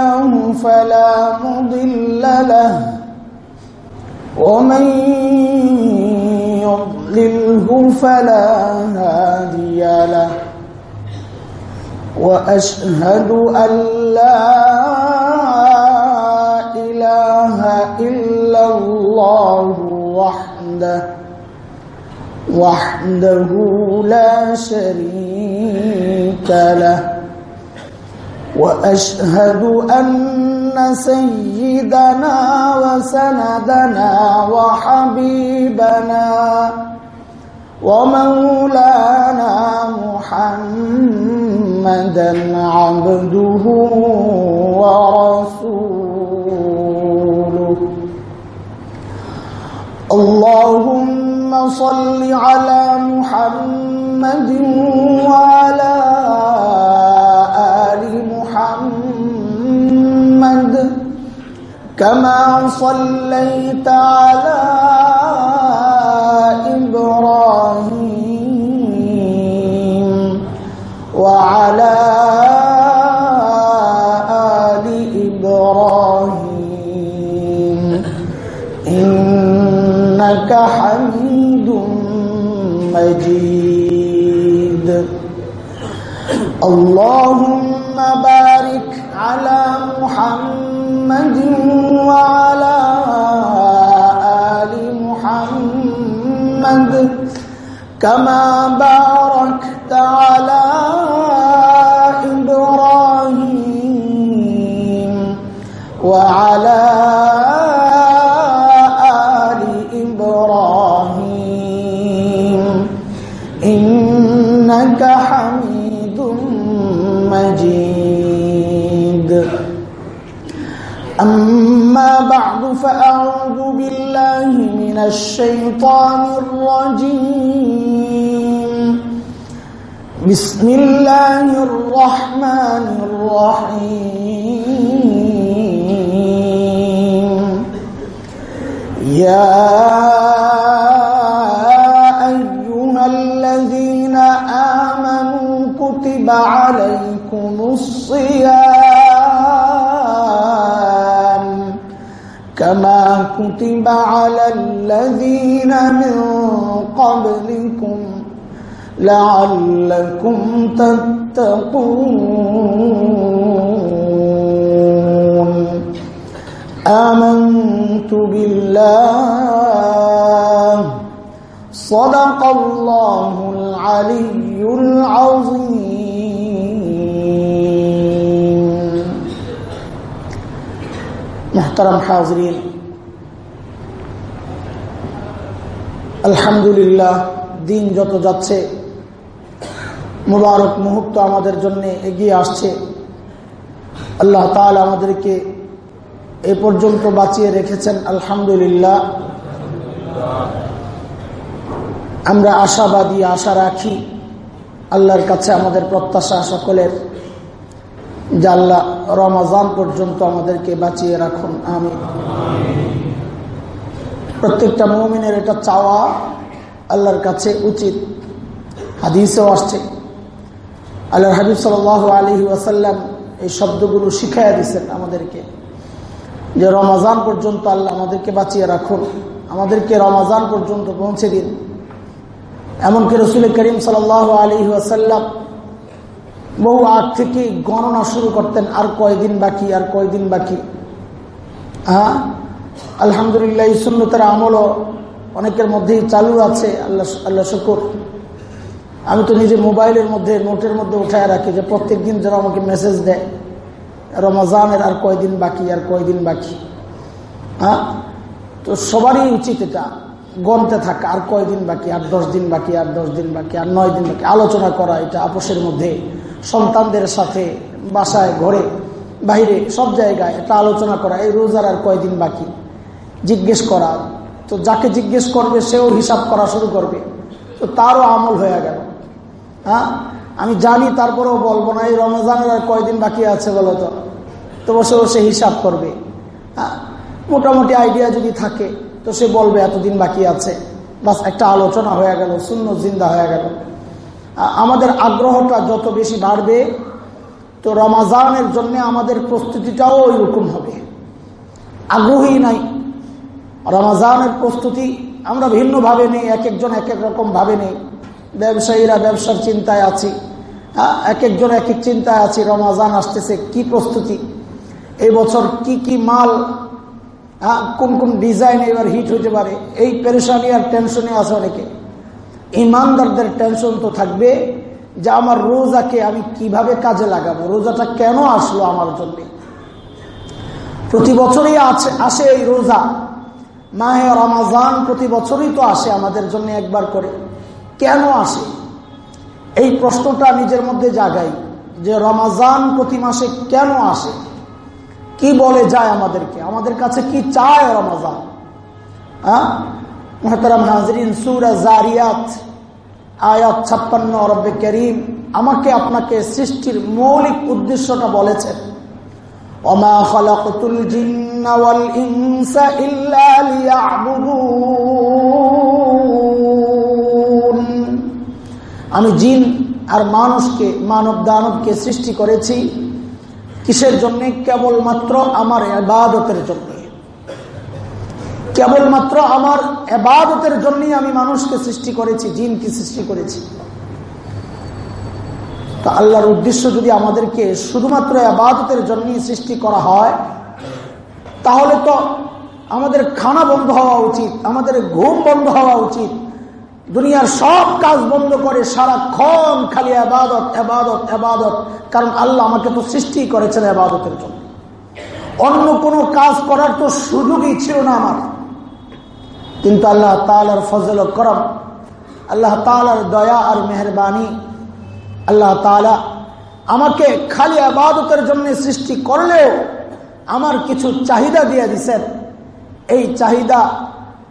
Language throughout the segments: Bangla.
الله فلا مضل له. ومن يضلله فلا هادي له. وأشهد أن لا إله إلا الله وحده وحده لا شريك له. وأشهد أن سيدنا وسندنا وحبيبنا ومولانا محمدا عبده ورسوله. اللهم صل على محمد وعلى كما صليت على إبراهيم وعلى آل إبراهيم إنك حميد مجيد اللهم بارك على محمد وعلى آل محمد كما باركت على الشيطان الرجيم. بسم الله الرحمن الرحيم. يا أيها الذين آمنوا كتب عليكم الصيام. كما كتب على الذين من قبلكم لعلكم تتقون آمنت بالله صدق الله العلي العظيم محترم حاضرين আলহামদুলিল্লাহ দিন যত যাচ্ছে মুবারক মুহূর্ত আমাদের জন্য এগিয়ে আসছে আল্লাহ তাল আমাদেরকে এ পর্যন্ত বাঁচিয়ে রেখেছেন আলহামদুলিল্লাহ আমরা আশাবাদী আশা রাখি আল্লাহর কাছে আমাদের প্রত্যাশা সকলের যে আল্লাহ রমাজান পর্যন্ত আমাদেরকে বাঁচিয়ে রাখুন আমি প্রত্যেকটা মৌমিনের এটা চাওয়া আল্লাহর কাছে উচিত। হাদিসেও আসছে। আল্লাহ হাবিব সাল আলী ওয়াসাল্লাম এই শব্দগুলো শিখাইয়া দিচ্ছেন আমাদেরকে। যে রমাজান পর্যন্ত আল্লাহ আমাদেরকে বাঁচিয়ে রাখুন, আমাদেরকে রমাজান পর্যন্ত পৌঁছে দিন। এমনকি রসুল করিম সাল আলী ওয়াসাল্লাম বহু আগ থেকে গণনা শুরু করতেন, আর কয়দিন বাকি, আর কয়দিন বাকি। হ্যাঁ? আলহামদুলিল্লাহ, এই সুন্নতের আমলও অনেকের মধ্যেই চালু আছে, আল্লাহ আল্লাহ শুকুর। আমি তো নিজে মোবাইলের মধ্যে, নোটের মধ্যে উঠায় রাখি যে প্রত্যেক দিন যেন আমাকে মেসেজ দেয়, রমজানের আর কয়দিন বাকি, আর কয়দিন বাকি। হ্যাঁ? তো সবারই উচিত এটা গনতে থাকা, আর কয়দিন বাকি, আর দশ দিন বাকি, আর দশ দিন বাকি, আর নয় দিন বাকি। আলোচনা করা, এটা আপোষের মধ্যে। সন্তানদের সাথে বাসায়, ঘরে বাইরে সব জায়গায় একটা আলোচনা করা, এই রোজার আর কয়দিন বাকি? জিজ্ঞেস করা। তো যাকে জিজ্ঞেস করবে, সেও হিসাব করা শুরু করবে। তো তারও আমল হয়ে গেল। হ্যাঁ? আমি জানি, তারপরেও বলব না, এই রমজানের আর কয়দিন বাকি আছে বলো তো? তো বসে বসে হিসাব করবে। হ্যাঁ? মোটামুটি আইডিয়া যদি থাকে, তো সে বলবে, এতদিন বাকি আছে। বাস একটা আলোচনা হয়ে গেল শূন্য জিন্দা হয়ে গেল। আমাদের আগ্রহটা যত বেশি বাড়বে, তো রমাজানের জন্য আমাদের প্রস্তুতিটাও ওই রকম হবে। আগ্রহী নাই। রমাজানের প্রস্তুতি আমরা ভিন্নভাবে নেই এক একজন এক এক রকম ভাবে নেই। ব্যবসায়ীরা ব্যবসার চিন্তায় আছি এক একজন এক এক চিন্তায় আছি, রমাজান আসতেছে, কি প্রস্তুতি? এই বছর কি কি মাল কোন কোন ডিজাইন এবার হিট হইতে পারে? এই পেরেশানি আর টেনশনে আছে অনেকে। ইমানদারদের টেনশন তো থাকবে যে আমার রোজাকে আমি কীভাবে কাজে লাগাবো? রোজাটা কেন আসলো আমার জন্য? প্রতি বছরই আছে, আসে এই রোজা। মাহে রমাজান প্রতি বছরই তো আসে আমাদের জন্য একবার করে। কেন আসে? এই প্রশ্নটা নিজের মধ্যে জাগাই যে রমাজান প্রতি মাসে কেন আসে? কি বলে যায় আমাদেরকে? আমাদের কাছে কি চায় রমাজান? হ্যাঁ মহতারাম হাজরিন সুরা জারিয়াত, আয়াত ছাপ্পান্ন, রব্বে করিম, আমাকে আপনাকে সৃষ্টির মৌলিক উদ্দেশ্যটা বলেছেন। অমা আমি জিন আর মানুষকে, মানব দানবকে সৃষ্টি করেছি। কিসের জন্য? কেবলমাত্র আমার এবাদতের জন্য। কেবলমাত্র আমার এবাদতের জন্যই আমি মানুষকে সৃষ্টি করেছি, জিনকে সৃষ্টি করেছি। তো আল্লাহর উদ্দেশ্য যদি আমাদেরকে শুধুমাত্র আবাদতের জন্যই সৃষ্টি করা হয়, তাহলে তো আমাদের খানা বন্ধ হওয়া উচিত, আমাদের ঘুম বন্ধ হওয়া উচিত। দুনিয়ার সব কাজ বন্ধ করে সারাক্ষণ খালি আবাদত আবাদত আবাদত কারণ আল্লাহ আমাকে তো সৃষ্টি করেছেন আবাদতের জন্য। অন্য কোনো কাজ করার তো সুযোগই ছিল না আমার। কিন্তু আল্লাহ তালার ফজল করম, আল্লাহ তালার দয়া আর মেহরবানি, আল্লাহ তালা আমাকে খালি আবাদতের জন্য সৃষ্টি করলেও আমার কিছু চাহিদা দিয়ে দিছেন। এই চাহিদা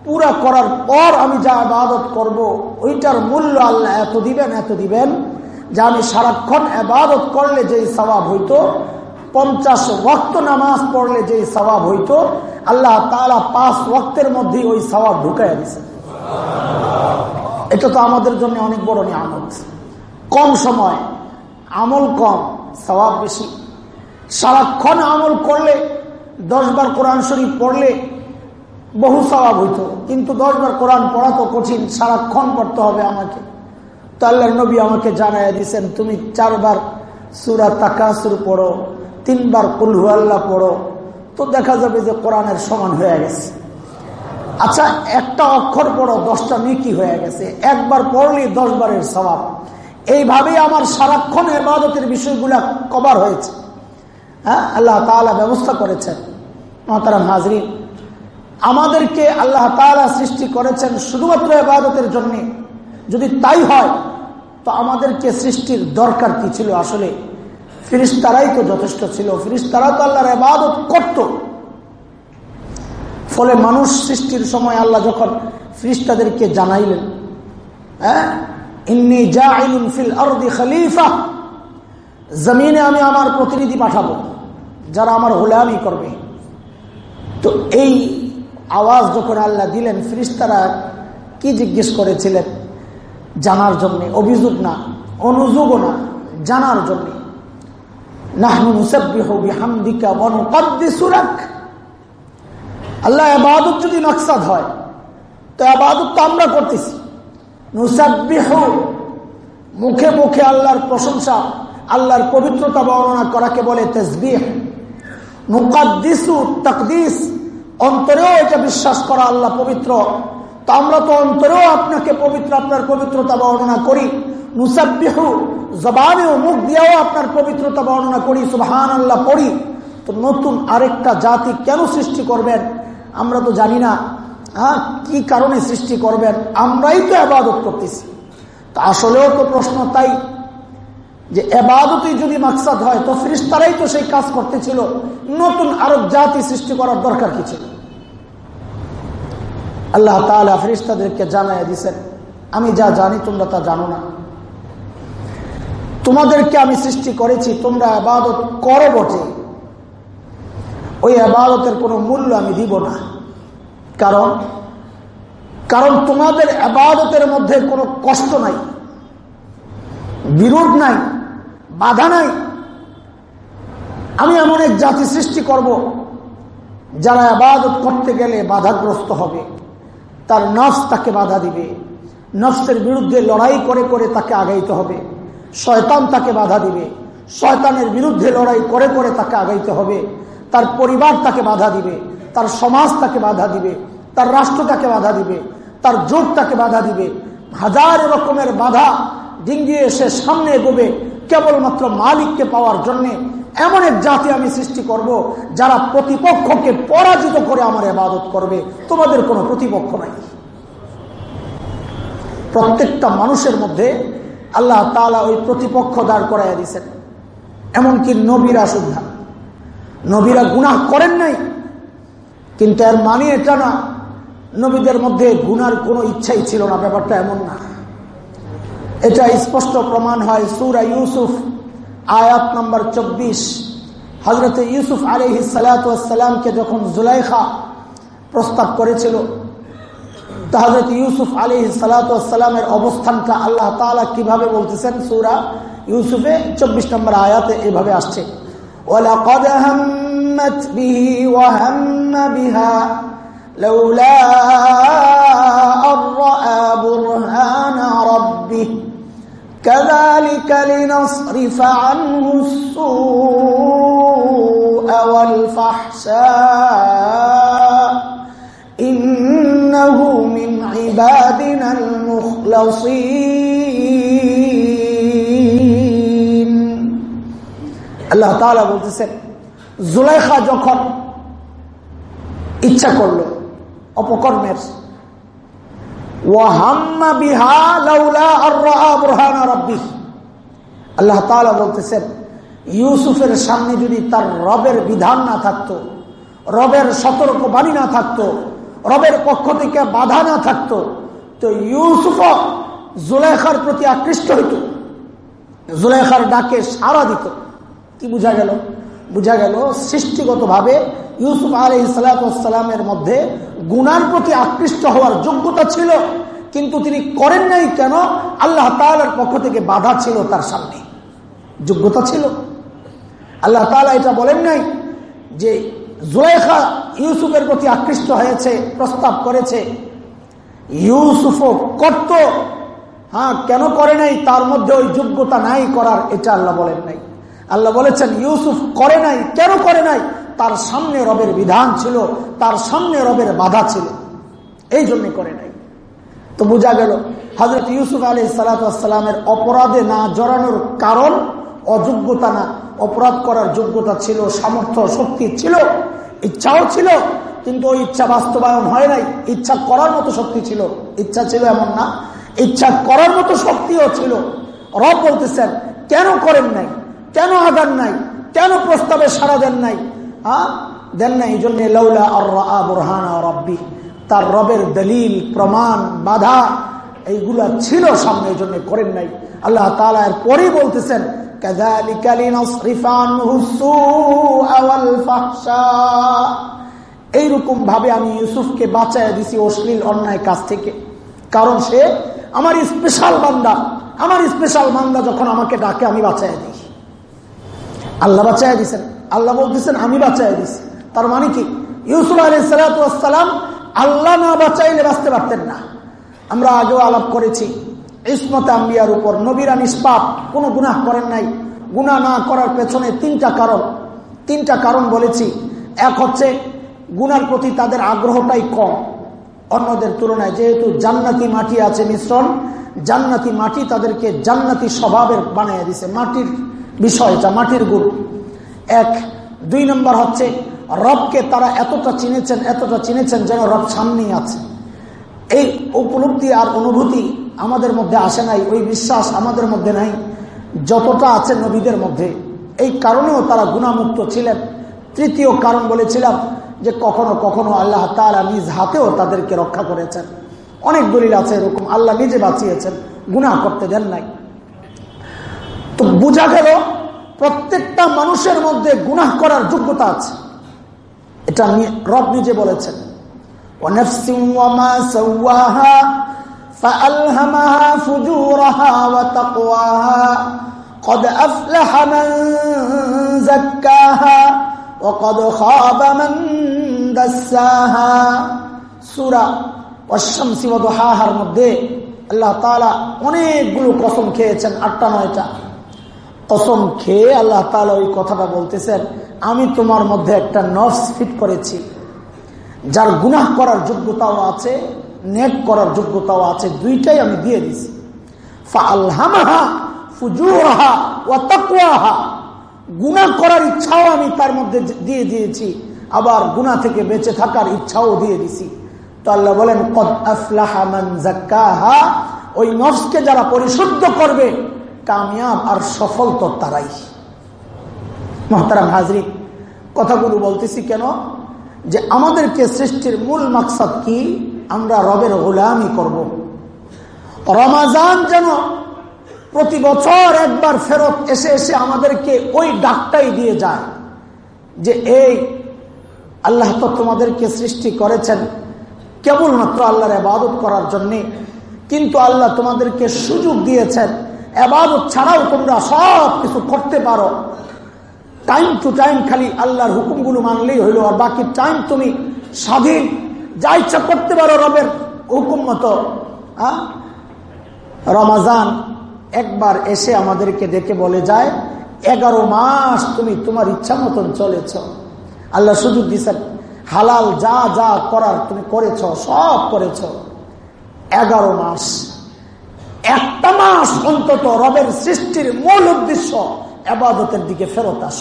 পুরা করার পর আমি যা আবাদত করব, ওইটার মূল্য আল্লাহ এত দিবেন এত দিবেন, যে আমি সারাক্ষণ আবাদত করলে যেই স্বভাব হইতো পঞ্চাশ ওয়াক্ত নামাজ পড়লে যে স্বভাব হইতো, আল্লাহ তালা পাঁচ ওয়াক্তের মধ্যেই ওই স্বভাব ঢুকাই দিছে। এটা তো আমাদের জন্য অনেক বড় নিয়ামত। কম সময়, আমল কম স্বভাব বেশি। সারাক্ষণ আমল করলে দশবার কোরআন শরীফ পড়লে বহু স্বভাব হইত। কিন্তু দশবার কোরআন পড়া তো কঠিন, সারাক্ষণ পড়তে হবে আমাকে। তো আল্লাহ নবী আমাকে জানাই দিয়েছেন তুমি চারবার সুরা তাকাসুর পড়ো। তিনবার কুলহু আল্লাহ পড়ো, তো দেখা যাবে যে কোরআনের সমান হয়ে গেছে। আচ্ছা একটা অক্ষর পড়ো, দশটা নেকি হয়ে গেছে। একবার পড়লে দশ বারের স্বভাব এইভাবেই আমার সারাক্ষণ এবাদতের বিষয়গুলা কভার হয়েছে। হ্যাঁ আল্লাহ তালা ব্যবস্থা করেছেন। মহতারাম হাজরিন, আমাদেরকে আল্লাহ তালা সৃষ্টি করেছেন শুধুমাত্র এবাদতের জন্য। যদি তাই হয়, তো আমাদেরকে সৃষ্টির দরকার কি ছিল আসলে? ফিরিস্তারাই তো যথেষ্ট ছিল। ফিরিস্তারা তো আল্লাহর এবাদত করত। ফলে মানুষ সৃষ্টির সময় আল্লাহ যখন ফিরিস্তাদেরকে জানাইলেন হ্যাঁ? ইন্নি জমিনে আমি আমার প্রতিনিধি পাঠাবো, যারা আমার হোলামি করবে। তো এই আওয়াজ যখন আল্লাহ দিলেন, ফিরিস্তারা কি জিজ্ঞেস করেছিলেন? জানার জন্য, অভিযোগ না, অনুযোগও না, জানার জন্য। আল্লাহ আবাদত যদি নকশাদ হয়, তো আবাদত তো আমরা করতেছি। মুখে মুখে আল্লাহর প্রশংসা, আল্লাহর পবিত্রতা বর্ণনা করাকে বলে তেসবিহ। মুকাদ্দিসু তকদিস, অন্তরেও এটা বিশ্বাস করা আল্লাহ পবিত্র। তা আমরা তো অন্তরেও আপনাকে পবিত্র, আপনার পবিত্রতা বর্ণনা করি। মুসাব্বিহু জবানেও মুখ দিয়েও আপনার পবিত্রতা বর্ণনা করি সুবাহান আল্লাহ পড়ি। তো নতুন আরেকটা জাতি কেন সৃষ্টি করবেন, আমরা তো জানি না। হ্যাঁ কি কারণে সৃষ্টি করবেন, আমরাই তো আবাদত করতেছি। তা আসলেও তো প্রশ্ন তাই যে এবাদতই যদি মাকসাদ হয়, তো ফিরিস্তারাই তো সেই কাজ করতেছিল। নতুন আরব জাতি সৃষ্টি করার দরকার কি ছিল? আল্লাহ তালা ফিরিস্তাদেরকে জানাই দিছেন, আমি যা জানি তোমরা তা জানো না। তোমাদেরকে আমি সৃষ্টি করেছি, তোমরা আবাদত করো বটে। ওই আবাদতের কোনো মূল্য আমি দিব না। কারণ কারণ তোমাদের আবাদতের মধ্যে কোনো কষ্ট নাই, বিরোধ নাই, বাধা নাই। আমি এমন এক জাতি সৃষ্টি করব, যারা আবাদত করতে গেলে বাধাগ্রস্ত হবে। তার নফস তাকে বাধা দিবে। নফসের বিরুদ্ধে লড়াই করে করে তাকে আগাইতে হবে। শয়তান তাকে বাধা দিবে। শয়তানের বিরুদ্ধে লড়াই করে করে তাকে আগাইতে হবে। তার পরিবার তাকে বাধা দিবে। তার সমাজ তাকে বাধা দিবে। তার রাষ্ট্র তাকে বাধা দিবে। তার যোগ তাকে বাধা দিবে। হাজার রকমের বাধা ডিঙ্গিয়ে এসে সামনে এগোবে কেবলমাত্র মালিককে পাওয়ার জন্য। এমন এক জাতি আমি সৃষ্টি করব যারা প্রতিপক্ষকে পরাজিত করে আমার আবাদত করবে। তোমাদের কোনো প্রতিপক্ষ নাই। প্রত্যেকটা মানুষের মধ্যে আল্লাহ তালা ওই প্রতিপক্ষ দাঁড় করাইয়া দিচ্ছেন এমনকি নবীরা সুদ্ধা নবীরা গুনাহ করেন নাই। কিন্তু এর মানে এটা না, নবীদের মধ্যে গুনার কোনো ইচ্ছাই ছিল না, ব্যাপারটা এমন না। এটা স্পষ্ট প্রমাণ হয় সুরা ইউসুফ, আয়াত নম্বর চব্বিশ। হজরত ইউসুফ আলহি সালাতামকে যখন জুলাইখা প্রস্তাব করেছিল তো হজরত ইউসুফ আলী সালাতামের অবস্থানটা আল্লাহ তালা কিভাবে বলতেছেন সুরা ইউসুফে চব্বিশ নম্বর আয়াতে এভাবে আসছে ولقد همت به وهم بها لولا أن رأى برهان ربه كذلك لنصرف عنه السوء والفحشاء إنه من عبادنا المخلصين আল্লাহ তাআলা বলতেছেন জুলাইখা যখন ইচ্ছা করলো অপকর্মের আল্লাহ তাআলা বলতেছেন ইউসুফের সামনে যদি তার রবের বিধান না থাকতো রবের সতর্ক বাণী না থাকতো রবের পক্ষ থেকে বাধা না থাকতো, তো ইউসুফ জুলেখার প্রতি আকৃষ্ট হইত। জুলেখার ডাকে সারা দিত। কি বুঝা গেল? বুঝা গেল সৃষ্টিগত ভাবে ইউসুফ আলী সালাতামের মধ্যে গুনার প্রতি আকৃষ্ট হওয়ার যোগ্যতা ছিল, কিন্তু তিনি করেন নাই কেন? আল্লাহ তালার পক্ষ থেকে বাধা ছিল তার সামনে। যোগ্যতা ছিল। আল্লাহ তালা এটা বলেন নাই যে জুলাইখা ইউসুফের প্রতি আকৃষ্ট হয়েছে, প্রস্তাব করেছে। ইউসুফও করত হ্যাঁ কেন করে নাই? তার মধ্যে ওই যোগ্যতা নাই করার, এটা আল্লাহ বলেন নাই। আল্লাহ বলেছেন, ইউসুফ করে নাই। কেন করে নাই? তার সামনে রবের বিধান ছিল, তার সামনে রবের বাধা ছিল। এই জন্য করে নাই। তো বোঝা গেল হজরত ইউসুফ আলী সালাতামের অপরাধে না জড়ানোর কারণ অযোগ্যতা না। অপরাধ করার যোগ্যতা ছিল, সামর্থ্য, শক্তি ছিল। ইচ্ছাও ছিল, কিন্তু ওই ইচ্ছা বাস্তবায়ন হয় নাই। ইচ্ছা করার মতো শক্তি ছিল। ইচ্ছা ছিল এমন না। ইচ্ছা করার মতো শক্তিও ছিল। রব বলতেছেন, কেন করেন নাই? কেন আগান নাই? কেন প্রস্তাবে সারা দেন নাই? হ্যাঁ দেন নাই। এই জন্য লৌলা রব্বি। তার রবের দলিল, প্রমাণ, বাধা, এইগুলা ছিল সামনে। এই জন্য করেন নাই। আল্লাহ তালা এর পরেই বলতেছেন এইরকম ভাবে আমি ইউসুফকে বাঁচায় দিছি অশ্লীল অন্যায় কাজ থেকে। কারণ সে আমার স্পেশাল বান্দা। আমার স্পেশাল বান্দা যখন আমাকে ডাকে, আমি বাঁচায় দিই। আল্লাহ বাঁচায় দিছেন। আল্লাহ বলতেছেন, আমি বাঁচায় দিছি। তার মানে কি? ইউসুফ আলী সালাম আল্লাহ না বাঁচাইলে বাঁচতে পারতেন না। আমরা আগেও আলাপ করেছি ইসমত আম্বিয়ার উপর নবীরা নিষ্পাপ, কোনো গুনাহ করেন নাই। গুণা না করার পেছনে তিনটা কারণ। তিনটা কারণ বলেছি। এক হচ্ছে, গুনার প্রতি তাদের আগ্রহটাই কম। অন্যদের তুলনায় যেহেতু জান্নাতি মাটি আছে মিশ্রণ, জান্নাতি মাটি তাদেরকে জান্নাতি স্বভাবের বানিয়ে দিছে। মাটির বিষয় এটা মাটির গুণ। এক, দুই নম্বর হচ্ছে, রবকে তারা এতটা চিনেছেন এতটা চিনেছেন যেন রব সামনেই আছে। এই উপলব্ধি আর অনুভূতি আমাদের মধ্যে আসে নাই, ওই বিশ্বাস আমাদের মধ্যে নাই, যতটা আছে নবীদের মধ্যে। এই কারণেও তারা গুণামুক্ত ছিলেন। তৃতীয় কারণ বলেছিলাম যে কখনো কখনো আল্লাহ তালা নিজ হাতেও তাদেরকে রক্ষা করেছেন। অনেক দলিল আছে এরকম, আল্লাহ নিজে বাঁচিয়েছেন গুণা করতে দেন নাই। তো বোঝা গেল প্রত্যেকটা মানুষের মধ্যে গুনাহ করার যোগ্যতা আছে। এটা রব নিজে বলেছেন। فألهمها فجورها وتقواها قد أفلح من زكاها وقد خاب من دساها سورة والشمس وضحاها মধ্যে আল্লাহ তাআলা অনেকগুলো কসম খেয়েছেন আটটা নয়টা কসম খেয়ে আল্লাহ তাআলা ওই কথাটা বলতেছেন আমি তোমার মধ্যে একটা নফস ফিট করেছি যার গুনাহ করার যোগ্যতাও আছে নেক করার যোগ্যতাও আছে, দুইটাই আমি দিয়ে দিছি। গুণা করার ইচ্ছাও আমি তার মধ্যে দিয়ে দিয়েছি, আবার গুণা থেকে বেঁচে থাকার ইচ্ছাও দিয়ে দিছি। তো আল্লাহ বলেন ওই নফসকে যারা পরিশুদ্ধ করবে, কামিয়াব আর সফল তো তারাই। মহতারাম হাজরি কথাগুলো বলতেছি কেন? যে আমাদেরকে সৃষ্টির মূল মাকসাদ কি? আমরা রবের গোলামি করব। রমাজান যেন প্রতি বছর একবার ফেরত এসে এসে আমাদেরকে ওই ডাকটাই দিয়ে যায় যে, এই আল্লাহ তো তোমাদেরকে সৃষ্টি করেছেন কেবলমাত্র আল্লাহর আবাদত করার জন্যে, কিন্তু আল্লাহ তোমাদেরকে সুযোগ দিয়েছেন আবাদত ছাড়াও তোমরা সব কিছু করতে পারো টাইম টু টাইম খালি আল্লাহর হুকুমগুলো মানলেই হইল, আর বাকি টাইম তুমি স্বাধীন যা ইচ্ছা করতে পারো রবের হুকুম মতো রমাজান একবার এসে আমাদেরকে দেখে বলে যায়, এগারো মাস তুমি তোমার ইচ্ছা মতন চলেছ। আল্লাহ সুযোগ দিচ্ছেন হালাল যা যা করার তুমি করেছ, সব করেছ। এগারো মাস। একটা মাস অন্তত রবের সৃষ্টির মূল উদ্দেশ্য এবাদতের দিকে ফেরত আস।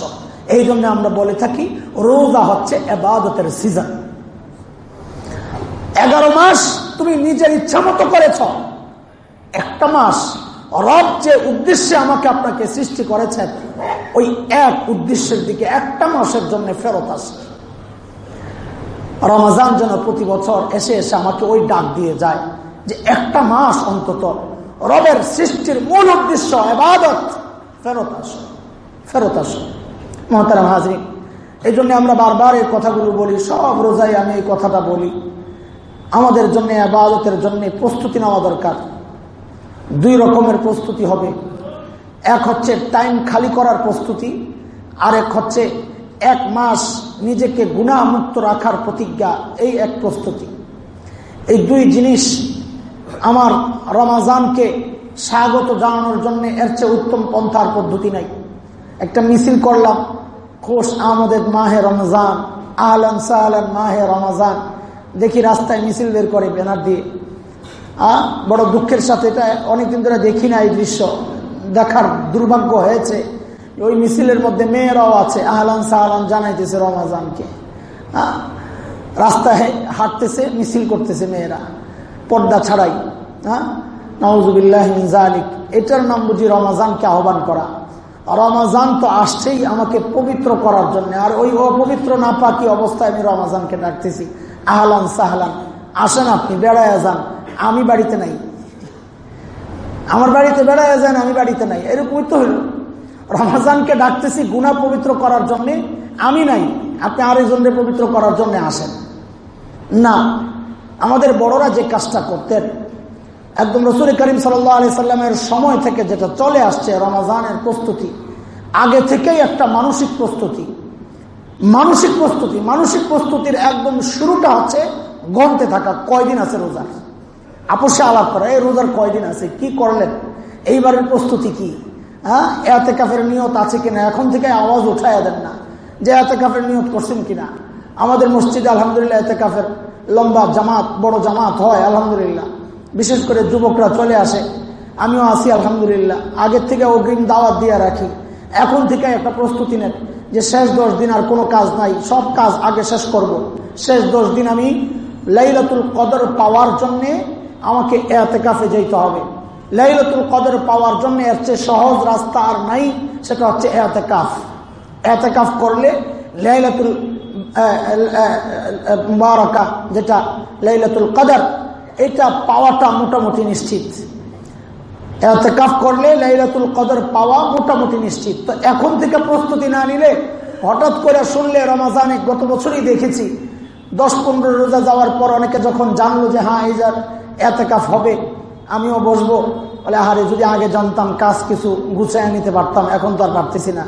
এই জন্য আমরা বলে থাকি, রোজা হচ্ছে এবাদতের সিজন এগারো মাস তুমি নিজের ইচ্ছা মতো করেছ। একটা মাস রব যে উদ্দেশ্যে আমাকে আপনাকে সৃষ্টি করেছেন, ওই এক উদ্দেশ্যের দিকে একটা মাসের জন্য ফেরত আসে। রমাজান যেন প্রতি বছর এসে এসে আমাকে ওই ডাক দিয়ে যায় যে একটা মাস অন্তত রবের সৃষ্টির মূল উদ্দেশ্য এবাদত। ফেরত আসো ফেরত আসো। মহতারাম হাজরি এই জন্য আমরা বারবার এই কথাগুলো বলি, সব রোজাই আমি এই কথাটা বলি। আমাদের জন্য, আবাদতের জন্য প্রস্তুতি নেওয়া দরকার। দুই রকমের প্রস্তুতি হবে। এক হচ্ছে টাইম খালি করার প্রস্তুতি আর এক হচ্ছে এক মাস নিজেকে গুণামুক্ত রাখার প্রতিজ্ঞা, এই এক প্রস্তুতি। এই দুই জিনিস আমার রমাজানকে স্বাগত জানানোর জন্য এর চেয়ে উত্তম পন্থার পদ্ধতি নাই। একটা মিছিল করলাম, খোশ আমাদের মাহে রমজান, আহলান সাহলান মাহে রমাজান। দেখি রাস্তায় মিছিল বের করে ব্যানার দিয়ে। বড় দুঃখের সাথে এটা অনেকদিন ধরে দেখি না এই দৃশ্য। দেখার দুর্ভাগ্য হয়েছে। ওই মিছিলের মধ্যে মেয়েরাও আছে। আহলান সাহলান জানাইতেছে রমাজানকে। রাস্তায় হাঁটতেছে, মিছিল করতেছে মেয়েরা। পর্দা ছাড়াই। হ্যাঁ নওয়াজুবিল্লাহ জালিক এটার নাম বুঝি রমাজানকে আহ্বান করা। রমাজান তো আসছেই আমাকে পবিত্র করার জন্য। আর ওই অপবিত্র না পাকি অবস্থায় আমি রমাজানকে ডাকতেছি। আহলান সাহলান। আসেন আপনি বেড়ায় যান। আমি বাড়িতে নাই। আমার বাড়িতে বেড়ায় যান, আমি বাড়িতে নাই। এরকমই তো হইল। রমাজানকে ডাকতেছি গুণা পবিত্র করার জন্যে। আমি নাই। আপনি আরেকজনকে পবিত্র করার জন্য আসেন। না, আমাদের বড়রা যে কাজটা করতেন, একদম রসুল করিম সাল্লাহ সাল্লামের সময় থেকে যেটা চলে আসছে রমাজানের প্রস্তুতি, আগে থেকেই একটা মানসিক প্রস্তুতি। মানসিক প্রস্তুতি, মানসিক প্রস্তুতির একদম শুরুটা হচ্ছে গন্তে থাকা, কয়দিন আছে রোজার? আপোষে আলাপ করা, এই রোজার কয়দিন আছে? কি করলেন? এইবারের প্রস্তুতি কি? হ্যাঁ? এতে কাফের নিয়ত আছে কিনা? এখন থেকে আওয়াজ উঠাইয়া দেন না যে এতে কাফের নিয়ত করছেন কিনা। আমাদের মসজিদে আলহামদুলিল্লাহ এতে কাফের লম্বা জামাত, বড় জামাত হয়, আলহামদুলিল্লাহ। বিশেষ করে যুবকরা চলে আসে। আমিও আসি আলহামদুলিল্লাহ। আগের থেকে অগ্রিম দাওয়াত দিয়ে রাখি। এখন থেকে একটা প্রস্তুতি নেন যে শেষ দশ দিন আর কোনো কাজ নাই, সব কাজ আগে শেষ করব। শেষ দশ দিন আমি লাইলাতুল কদর পাওয়ার জন্যে আমাকে এতে কাফে যেতে হবে। লাইলাতুল কদর পাওয়ার জন্য এর চেয়ে সহজ রাস্তা আর নাই, সেটা হচ্ছে এতে কাফ এতে কাফ করলে লাইলাতুল মুবারকা, যেটা লাইলাতুল কদর, এটা পাওয়াটা মোটামুটি নিশ্চিত। এতেকাফ করলে লাইলাতুল কদর পাওয়া মোটামুটি নিশ্চিত। তো এখন থেকে প্রস্তুতি না নিলে, হঠাৎ করে শুনলে রমাজানে গত বছরই দেখেছি, দশ পনেরো রোজা যাওয়ার পর অনেকে যখন জানলো যে হ্যাঁ এই যার এতেকাফ হবে, আমিও বসবো। বলে, আহারে, যদি আগে জানতাম, কাজ কিছু গুছাইয়া নিতে পারতাম, এখন তো আর পারতেছি না।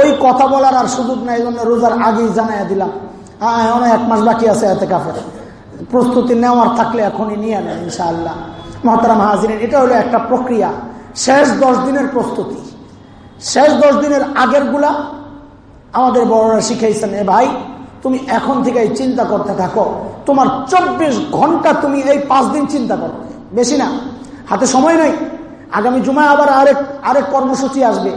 ওই কথা বলার আর সুযোগ নাই জন্য রোজার আগেই জানাইয়া দিলাম। হ্যাঁ এখন এক মাস বাকি আছে এতে কাফের প্রস্তুতি নেওয়ার থাকলে এখনই নিয়ে নেন, ইনশাআল্লাহ। মহতারাম হাজির এটা হলো একটা প্রক্রিয়া। শেষ দশ দিনের প্রস্তুতি। শেষ দশ দিনের আগেরগুলা আমাদের বড়রা শিখাইছেন, এ ভাই, তুমি এখন থেকে এই চিন্তা করতে থাকো। তোমার চব্বিশ ঘণ্টা তুমি এই পাঁচ দিন চিন্তা করো। বেশি না। হাতে সময় নাই। আগামী জুমায় আবার আরেক আরেক কর্মসূচি আসবে।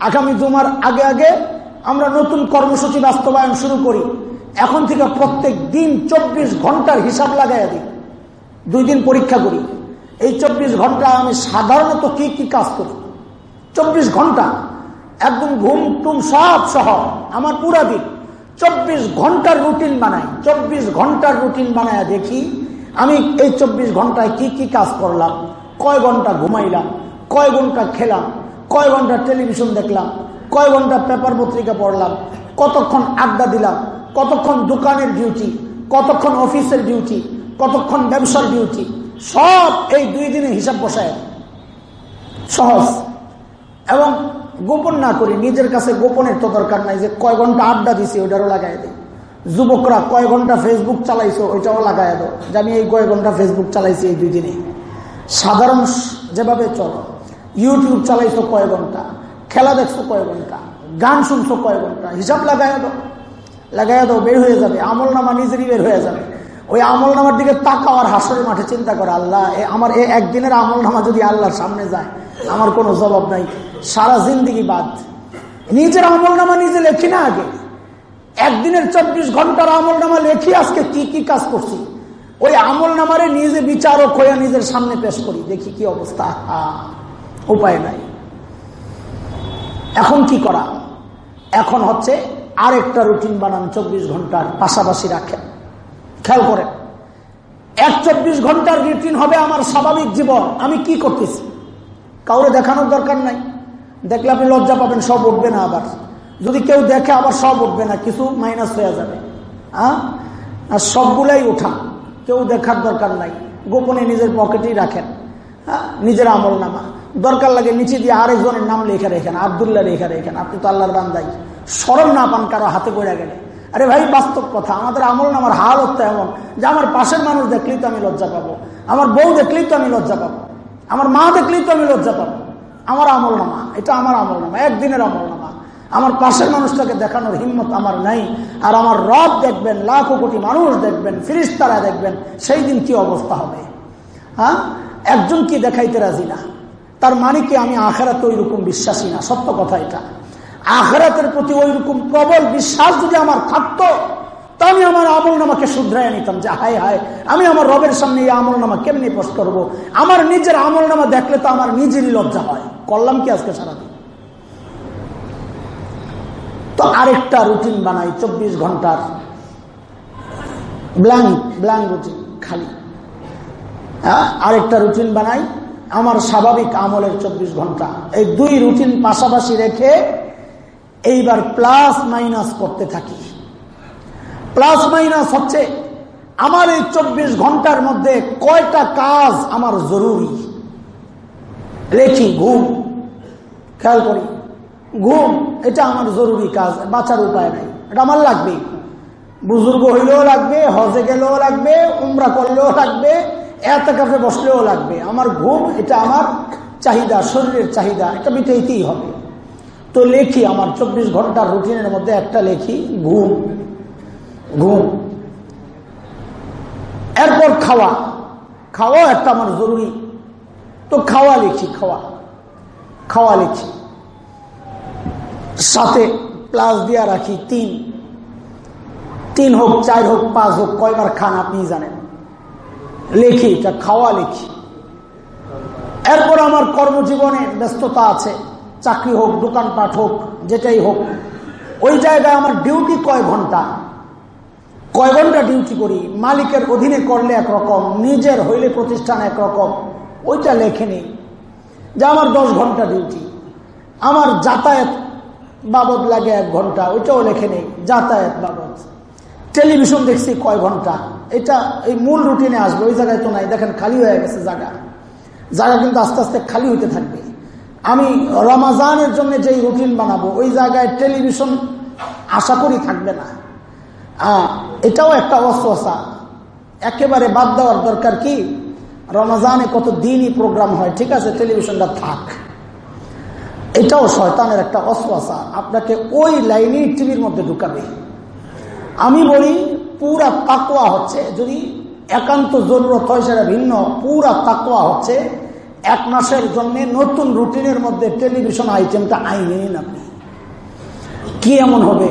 আগামী জুমার আগে আগে আমরা নতুন কর্মসূচি বাস্তবায়ন শুরু করি। এখন থেকে প্রত্যেক দিন চব্বিশ ঘণ্টার হিসাব লাগাই দিই। দুই দিন পরীক্ষা করি। এই চব্বিশ ঘণ্টা আমি সাধারণত কি কি কাজ করি? চব্বিশ ঘণ্টা। একদম ঘুম টুম সব সহ, আমার পুরা দিন। চব্বিশ ঘণ্টার রুটিন বানাই। চব্বিশ ঘণ্টার রুটিন বানায় দেখি, আমি এই চব্বিশ ঘন্টায় কি কি কাজ করলাম, কয় ঘণ্টা ঘুমাইলাম, কয় ঘণ্টা খেলাম, কয় ঘণ্টা টেলিভিশন দেখলাম, কয় ঘণ্টা পেপার পত্রিকা পড়লাম, কতক্ষণ আড্ডা দিলাম, কতক্ষণ দোকানের ডিউটি, কতক্ষণ অফিসের ডিউটি, কতক্ষণ ব্যবসার ডিউটি সব এই দুই দিনে হিসাব বসায়। সহজ। এবং গোপন না করি, নিজের কাছে গোপনের তো দরকার নাই যে কয় ঘণ্টা আড্ডা দিছি ওইটারও লাগাই দিই। যুবকরা কয় ঘণ্টা ফেসবুক চালাইছো ওইটাও লাগাই দো যে আমি এই কয় ঘণ্টা ফেসবুক চালাইছি এই দুই দিনে। সাধারণ যেভাবে চলো ইউটিউব চালাইছো কয় ঘণ্টা, খেলা দেখছ কয় ঘণ্টা, গান শুনছো কয় ঘণ্টা, হিসাব লাগাই দো লাগাই দো বের হয়ে যাবে, আমল নামা নিজেরই বের হয়ে যাবে। ওই আমল নামার দিকে তাকাও আর হাসরের মাঠে চিন্তা করে, আল্লাহ আমার এই একদিনের আমল নামা যদি আল্লাহর সামনে যায়, আমার কোনো জবাব নাই। সারা জিন্দিগি বাদ। নিজের আমল নামা নিজে লেখি না আগে। একদিনের চব্বিশ ঘণ্টার আমল নামা লেখি, আজকে কি কি কাজ করছি? ওই আমল নামারে নিজে বিচারক হয়ে নিজের সামনে পেশ করি, দেখি কি অবস্থা। উপায় নাই। এখন কি করা? এখন হচ্ছে আরেকটা রুটিন বানান চব্বিশ ঘণ্টার পাশাপাশি রাখেন। খেয়াল করেন। এক চব্বিশ ঘণ্টার রুটিন হবে আমার স্বাভাবিক জীবন। আমি কি করতেছি? কাউরে দেখানোর দরকার নাই। দেখলে আপনি লজ্জা পাবেন, সব উঠবে না আবার। যদি কেউ দেখে, আবার সব উঠবে না, কিছু মাইনাস হয়ে যাবে। হ্যাঁ আর সবগুলাই উঠা। কেউ দেখার দরকার নাই। গোপনে নিজের পকেটেই রাখেন। নিজের আমল নামা। দরকার লাগে নিচে দিয়ে আরেকজনের নাম লেখা রেখেন, আবদুল্লাহ লেখা রেখেন। আপনি তো আল্লাহর বান্দাই। স্মরণ না পান কারও হাতে পড়ে গেলে। আরে ভাই, বাস্তব কথা। আমাদের আমল নামার হাল হতো এমন যে আমার পাশের মানুষ দেখলেই তো আমি লজ্জা পাবো, আমার বউ দেখলেই তো আমি লজ্জা পাবো, আমার মা দেখলেই তো আমি লজ্জা পাবো। আমার আমল নামা, এটা আমার আমল নামা, একদিনের আমল নামা। আমার পাশের মানুষটাকে দেখানোর হিম্মত আমার নাই। আর আমার রব দেখবেন, লাখো কোটি মানুষ দেখবেন, ফিরিস্তারা দেখবেন, সেই দিন কি অবস্থা হবে? হ্যাঁ? একজন কি দেখাইতে রাজি না? তার মানে কি আমি আখেরাতে ওই রকম বিশ্বাসী না? সত্য কথা এটা। আখেরাতের প্রতি ওই রকম প্রবল বিশ্বাস যদি আমার থাকতো, তা আমি আমার আমল নামাকে শুধরাই নিতাম। যে হায় হায়, আমি আমার রবের সামনে এই আমল নামা কেমনি পোস্ট করব? আমার নিজের আমল নামা দেখলে তো আমার নিজেরই লজ্জা হয়। করলাম কি আজকে সারাদিন? তো আরেকটা রুটিন বানাই, চব্বিশ ঘণ্টার ব্ল্যাঙ্ক ব্ল্যাঙ্ক রুটিন, খালি। হ্যাঁ আরেকটা রুটিন বানাই, আমার স্বাভাবিক আমলের চব্বিশ ঘণ্টা। এই দুই রুটিন পাশাপাশি রেখে এইবার প্লাস মাইনাস করতে থাকি। প্লাস মাইনাস হচ্ছে আমার এই চব্বিশ ঘণ্টার মধ্যে কয়টা কাজ আমার জরুরি? লেখি ঘুম। খেয়াল করি। ঘুম, এটা আমার জরুরি কাজ, বাঁচার উপায় নাই। এটা আমার লাগবেই বুজুর্গ হইলেও লাগবে, হজে গেলেও লাগবে, উমরা করলেও লাগবে এত কাপে বসলেও লাগবে। আমার ঘুম, এটা আমার চাহিদা, শরীরের চাহিদা, এটা মিটাইতেই হবে। তো লেখি আমার চব্বিশ ঘণ্টার রুটিনের মধ্যে একটা লেখি, ঘুম। ঘুম। এরপর খাওয়া। খাওয়া একটা আমার জরুরি। তো খাওয়া লিখি, খাওয়া। খাওয়া লিখি। সাথে প্লাস দিয়া রাখি তিন। তিন হোক, চার হোক, পাঁচ হোক, কয়বার খান আপনি জানেন। লেখি, এটা খাওয়া লিখি। এরপর আমার কর্মজীবনে ব্যস্ততা আছে। চাকরি হোক দোকানপাট হোক, যেটাই হোক, ওই জায়গায় আমার ডিউটি কয় ঘণ্টা? কয় ঘণ্টা ডিউটি করি? মালিকের অধীনে করলে একরকম, নিজের হইলে প্রতিষ্ঠান একরকম, ওইটা লেখে নেই। যে আমার দশ ঘণ্টা ডিউটি, আমার যাতায়াত বাবদ লাগে এক ঘণ্টা, ওইটাও লেখে নেই, যাতায়াত বাবদ। টেলিভিশন দেখছি কয় ঘণ্টা, এটা এই মূল রুটিনে আসবে, ওই জায়গায় তো নাই, দেখেন খালি হয়ে গেছে জায়গা। জায়গা কিন্তু আস্তে আস্তে খালি হইতে থাকবে। আমি রমাজানের জন্য যেই রুটিন বানাবো, ওই জায়গায় টেলিভিশন আশা করি থাকবে না। এটাও একটা অস্বসা একেবারে বাদ দেওয়ার দরকার কি? রমাজানে কত দিনই প্রোগ্রাম হয়, ঠিক আছে, টেলিভিশনটা থাক। এটাও শয়তানের একটা অস্বসা আপনাকে ওই লাইনেই টিভির মধ্যে ঢুকাবে। আমি বলি, পুরা তাকোয়া হচ্ছে, যদি একান্ত জরুরত হয়, সেটা ভিন্ন। পুরা তাকোয়া হচ্ছে এক মাসের জন্য নতুন রুটিনের মধ্যে টেলিভিশন আইটেমটা আইনে নিন আপনি। কি এমন হবে?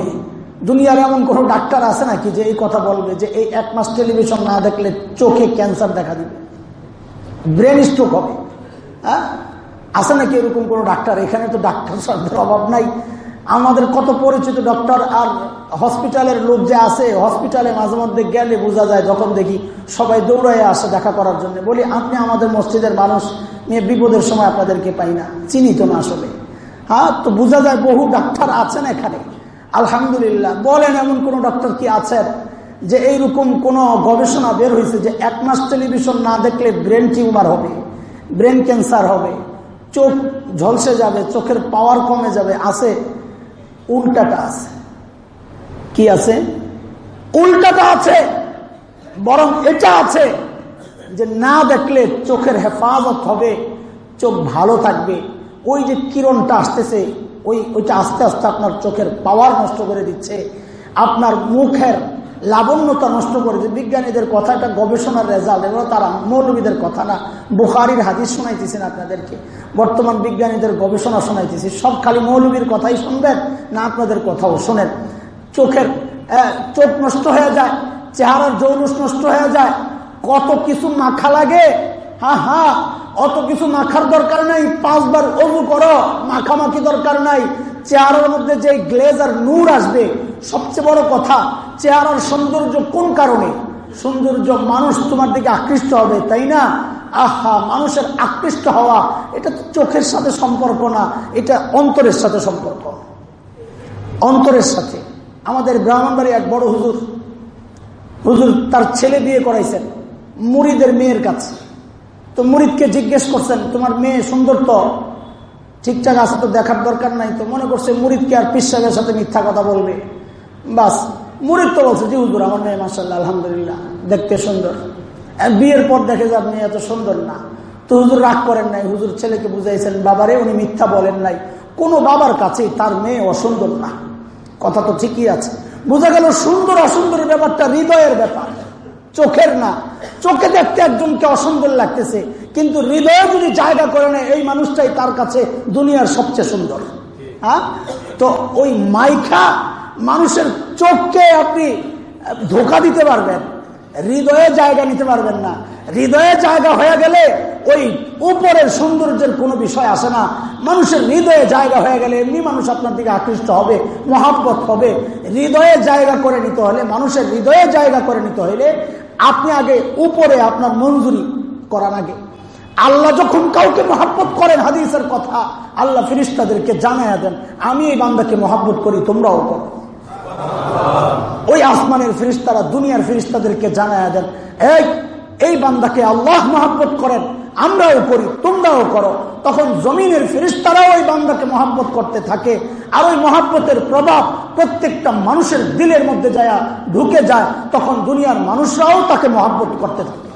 দুনিয়ার এমন কোনো ডাক্তার আছে নাকি যে এই কথা বলবে যে এই এক মাস টেলিভিশন না দেখলে চোখে ক্যান্সার দেখা দিবে? ব্রেন স্ট্রোক হবে। হ্যাঁ? আছে নাকি এরকম কোনো ডাক্তার? এখানে তো ডাক্তার শব্দের অভাব নাই। আমাদের কত পরিচিত ডক্টর আর হসপিটালের লোক যে আছে, হসপিটালে মাঝে মধ্যে গেলে বোঝা যায়, যখন দেখি সবাই দৌড়ায় আসে দেখা করার জন্য। বলি, আপনি আমাদের মসজিদের মানুষ, নিয়ে বিপদের সময় আপনাদেরকে পাই না। চিনি তো না আসলে। হ্যাঁ তো বোঝা যায় বহু ডাক্তার আছেন এখানে। আলহামদুলিল্লাহ। বলেন, এমন কোন ডক্টর কি আছেন যে এইরকম কোন গবেষণা বের হয়েছে যে এক মাস টেলিভিশন না দেখলে ব্রেন টিউমার হবে, ব্রেন ক্যান্সার হবে, চোখ ঝলসে যাবে, চোখের পাওয়ার কমে যাবে, আছে উল্টাটা আছে। কি আছে? উল্টাটা আছে। বরং এটা আছে যে না দেখলে চোখের হেফাজত হবে, চোখ ভালো থাকবে। ওই যে কিরণটা আসতেছে, ওই ওইটা আস্তে আস্তে আপনার চোখের পাওয়ার নষ্ট করে দিচ্ছে। আপনার মুখের লাবণ্যতা নষ্ট করে যে বিজ্ঞানীদের কথা একটা গবেষণার রেজাল্ট, এগুলো তারা মৌলবীদের কথা না। বুখারির হাদিস শোনাইতেছেন আপনাদেরকে। বর্তমান বিজ্ঞানীদের গবেষণা শোনাইতেছি। সব খালি মৌলবীর কথাই শুনবেন না আপনাদের কথাও শোনেন। চোখের চোখ নষ্ট হয়ে যায়, চেহারার জৌলুস নষ্ট হয়ে যায়, কত কিছু মাখা লাগে, হা হা, অত কিছু মাখার দরকার নাই, পাঁচবার অজু করো, মাখামাখি দরকার নাই, চেহারার মধ্যে যে গ্লেজ আর নূর আসবে সবচেয়ে বড় কথা, চেহারার সৌন্দর্য কোন কারণে? সৌন্দর্য মানুষ তোমার দিকে আকৃষ্ট হবে, তাই না? আহা, মানুষের আকৃষ্ট হওয়া, এটা তো চোখের সাথে সম্পর্ক না, এটা অন্তরের সাথে সম্পর্ক। অন্তরের সাথে। আমাদের ব্রাহ্মণবাড়ি এক বড় হুজুর হুজুর তার ছেলে বিয়ে করাইছেন, মুড়িদের মেয়ের কাছে। তো মুরিদকে জিজ্ঞেস করছেন, তোমার মেয়ে সুন্দর তো? ঠিকঠাক আছে তো, দেখার দরকার নাই তো? মনে করছে মুরিদকে আর পিসাবের সাথে মিথ্যা কথা বলবে। বাস মুরিদ তো বলছে জি হুজুর আমার মেয়ে মাসাল্লাহ আলহামদুলিল্লাহ, দেখতে সুন্দর। বিয়ের পর দেখে যে আপনি এত সুন্দর না। তো হুজুর রাগ করেন নাই, হুজুর ছেলেকে বুঝাইছেন, বাবারে, উনি মিথ্যা বলেন নাই। কোন বাবার কাছে তার মেয়ে অসুন্দর না। কথা তো ঠিকই আছে। বোঝা গেল সুন্দর অসুন্দরের ব্যাপারটা হৃদয়ের ব্যাপার, চোখের না। চোখে দেখতে একজনকে অসুন্দর লাগতেছে, কিন্তু হৃদয়ে যদি জায়গা করে নেয়, এই মানুষটাই তার কাছে দুনিয়ার সবচেয়ে সুন্দর। হ্যাঁ? তো ওই মাইখা মানুষের চোখকে আপনি ধোকা দিতে পারবেন, হৃদয়ে জায়গা নিতে পারবেন না। হৃদয়ে জায়গা হয়ে গেলে ওই উপরের সৌন্দর্যের কোনো বিষয় আসে না। মানুষের হৃদয়ে জায়গা হয়ে গেলে এমনি মানুষ আপনার দিকে আকৃষ্ট হবে, মহাব্বত হবে। হৃদয়ে জায়গা করে নিতে হলে, মানুষের হৃদয়ে জায়গা করে নিতে হলে আপনি আগে উপরে আপনার মঞ্জুরি করার আগে। আল্লাহ যখন কাউকে মহাব্বত করেন হাদিসের কথা, আল্লাহ ফিরিস্তাদেরকে জানায় দেন, আমি এই বান্দাকে মহাব্বত করি, তোমরাও করো। ওই আসমানের ফিরিস্তারা দুনিয়ার ফিরিস্তাদেরকে জানায় দেন, এই এই বান্দাকে আল্লাহ মহাব্বত করেন, আমরাও করি, তোমরাও করো। তখন জমিনের ফিরিস্তারাও ওই বান্দাকে মহাব্বত করতে থাকে, আর ওই মহাব্বতের প্রভাব প্রত্যেকটা মানুষের দিলের মধ্যে যায় ঢুকে যায়, তখন দুনিয়ার মানুষরাও তাকে মহাব্বত করতে থাকে।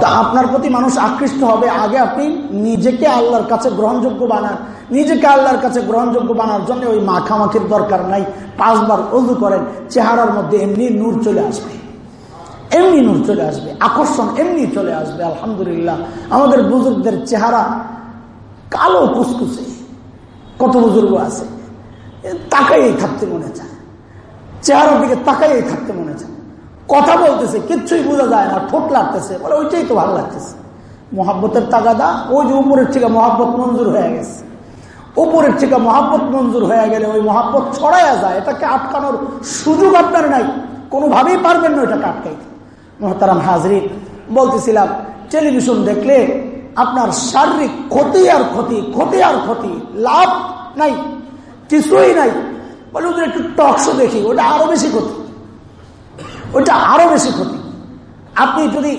তা আপনার প্রতি মানুষ আকৃষ্ট হবে, আগে আপনি নিজেকে আল্লাহর কাছে গ্রহণযোগ্য বানান নিজেকে আল্লাহর কাছে গ্রহণযোগ্য বানার জন্য ওই মাখামাখির দরকার নাই। পাঁচবার অজু করেন, চেহারার মধ্যে এমনি নূর চলে আসবে। এমনি নূর চলে আসবে, আকর্ষণ এমনি চলে আসবে, আলহামদুলিল্লাহ। আমাদের বুজুর্গদের চেহারা কালো কুসকুসে, কত বুজুর্গ আছে? তাকাই থাকতে মনে চায়। চেহারার দিকে তাকাই থাকতে মনে চায়। কথা বলতেছে, কিচ্ছুই বোঝা যায় না, ঠোঁট লাগতেছে। বলে, ওইটাই তো ভালো লাগতেছে। মহাব্বতের তাগাদা, ওই যে উপরের থেকে মহাব্বত মঞ্জুর হয়ে গেছে। উপরের থেকে মহাব্বত মঞ্জুর হয়ে গেলে ওই মহাব্বত ছড়াইয়া যায়, এটাকে আটকানোর সুযোগ আপনার নাই। কোনোভাবেই পারবেন না ওইটাকে আটকাইতে। মহতারাম হাজরিন, বলতেছিলাম, টেলিভিশন দেখলে আপনার শারীরিক ক্ষতি আর ক্ষতি ক্ষতি আর ক্ষতি, লাভ নাই, কিছুই নাই। বলে ওদের একটু টকশো দেখি, ওটা আরও বেশি ক্ষতি। ওটা আরও বেশি ক্ষতি। আপনি যদি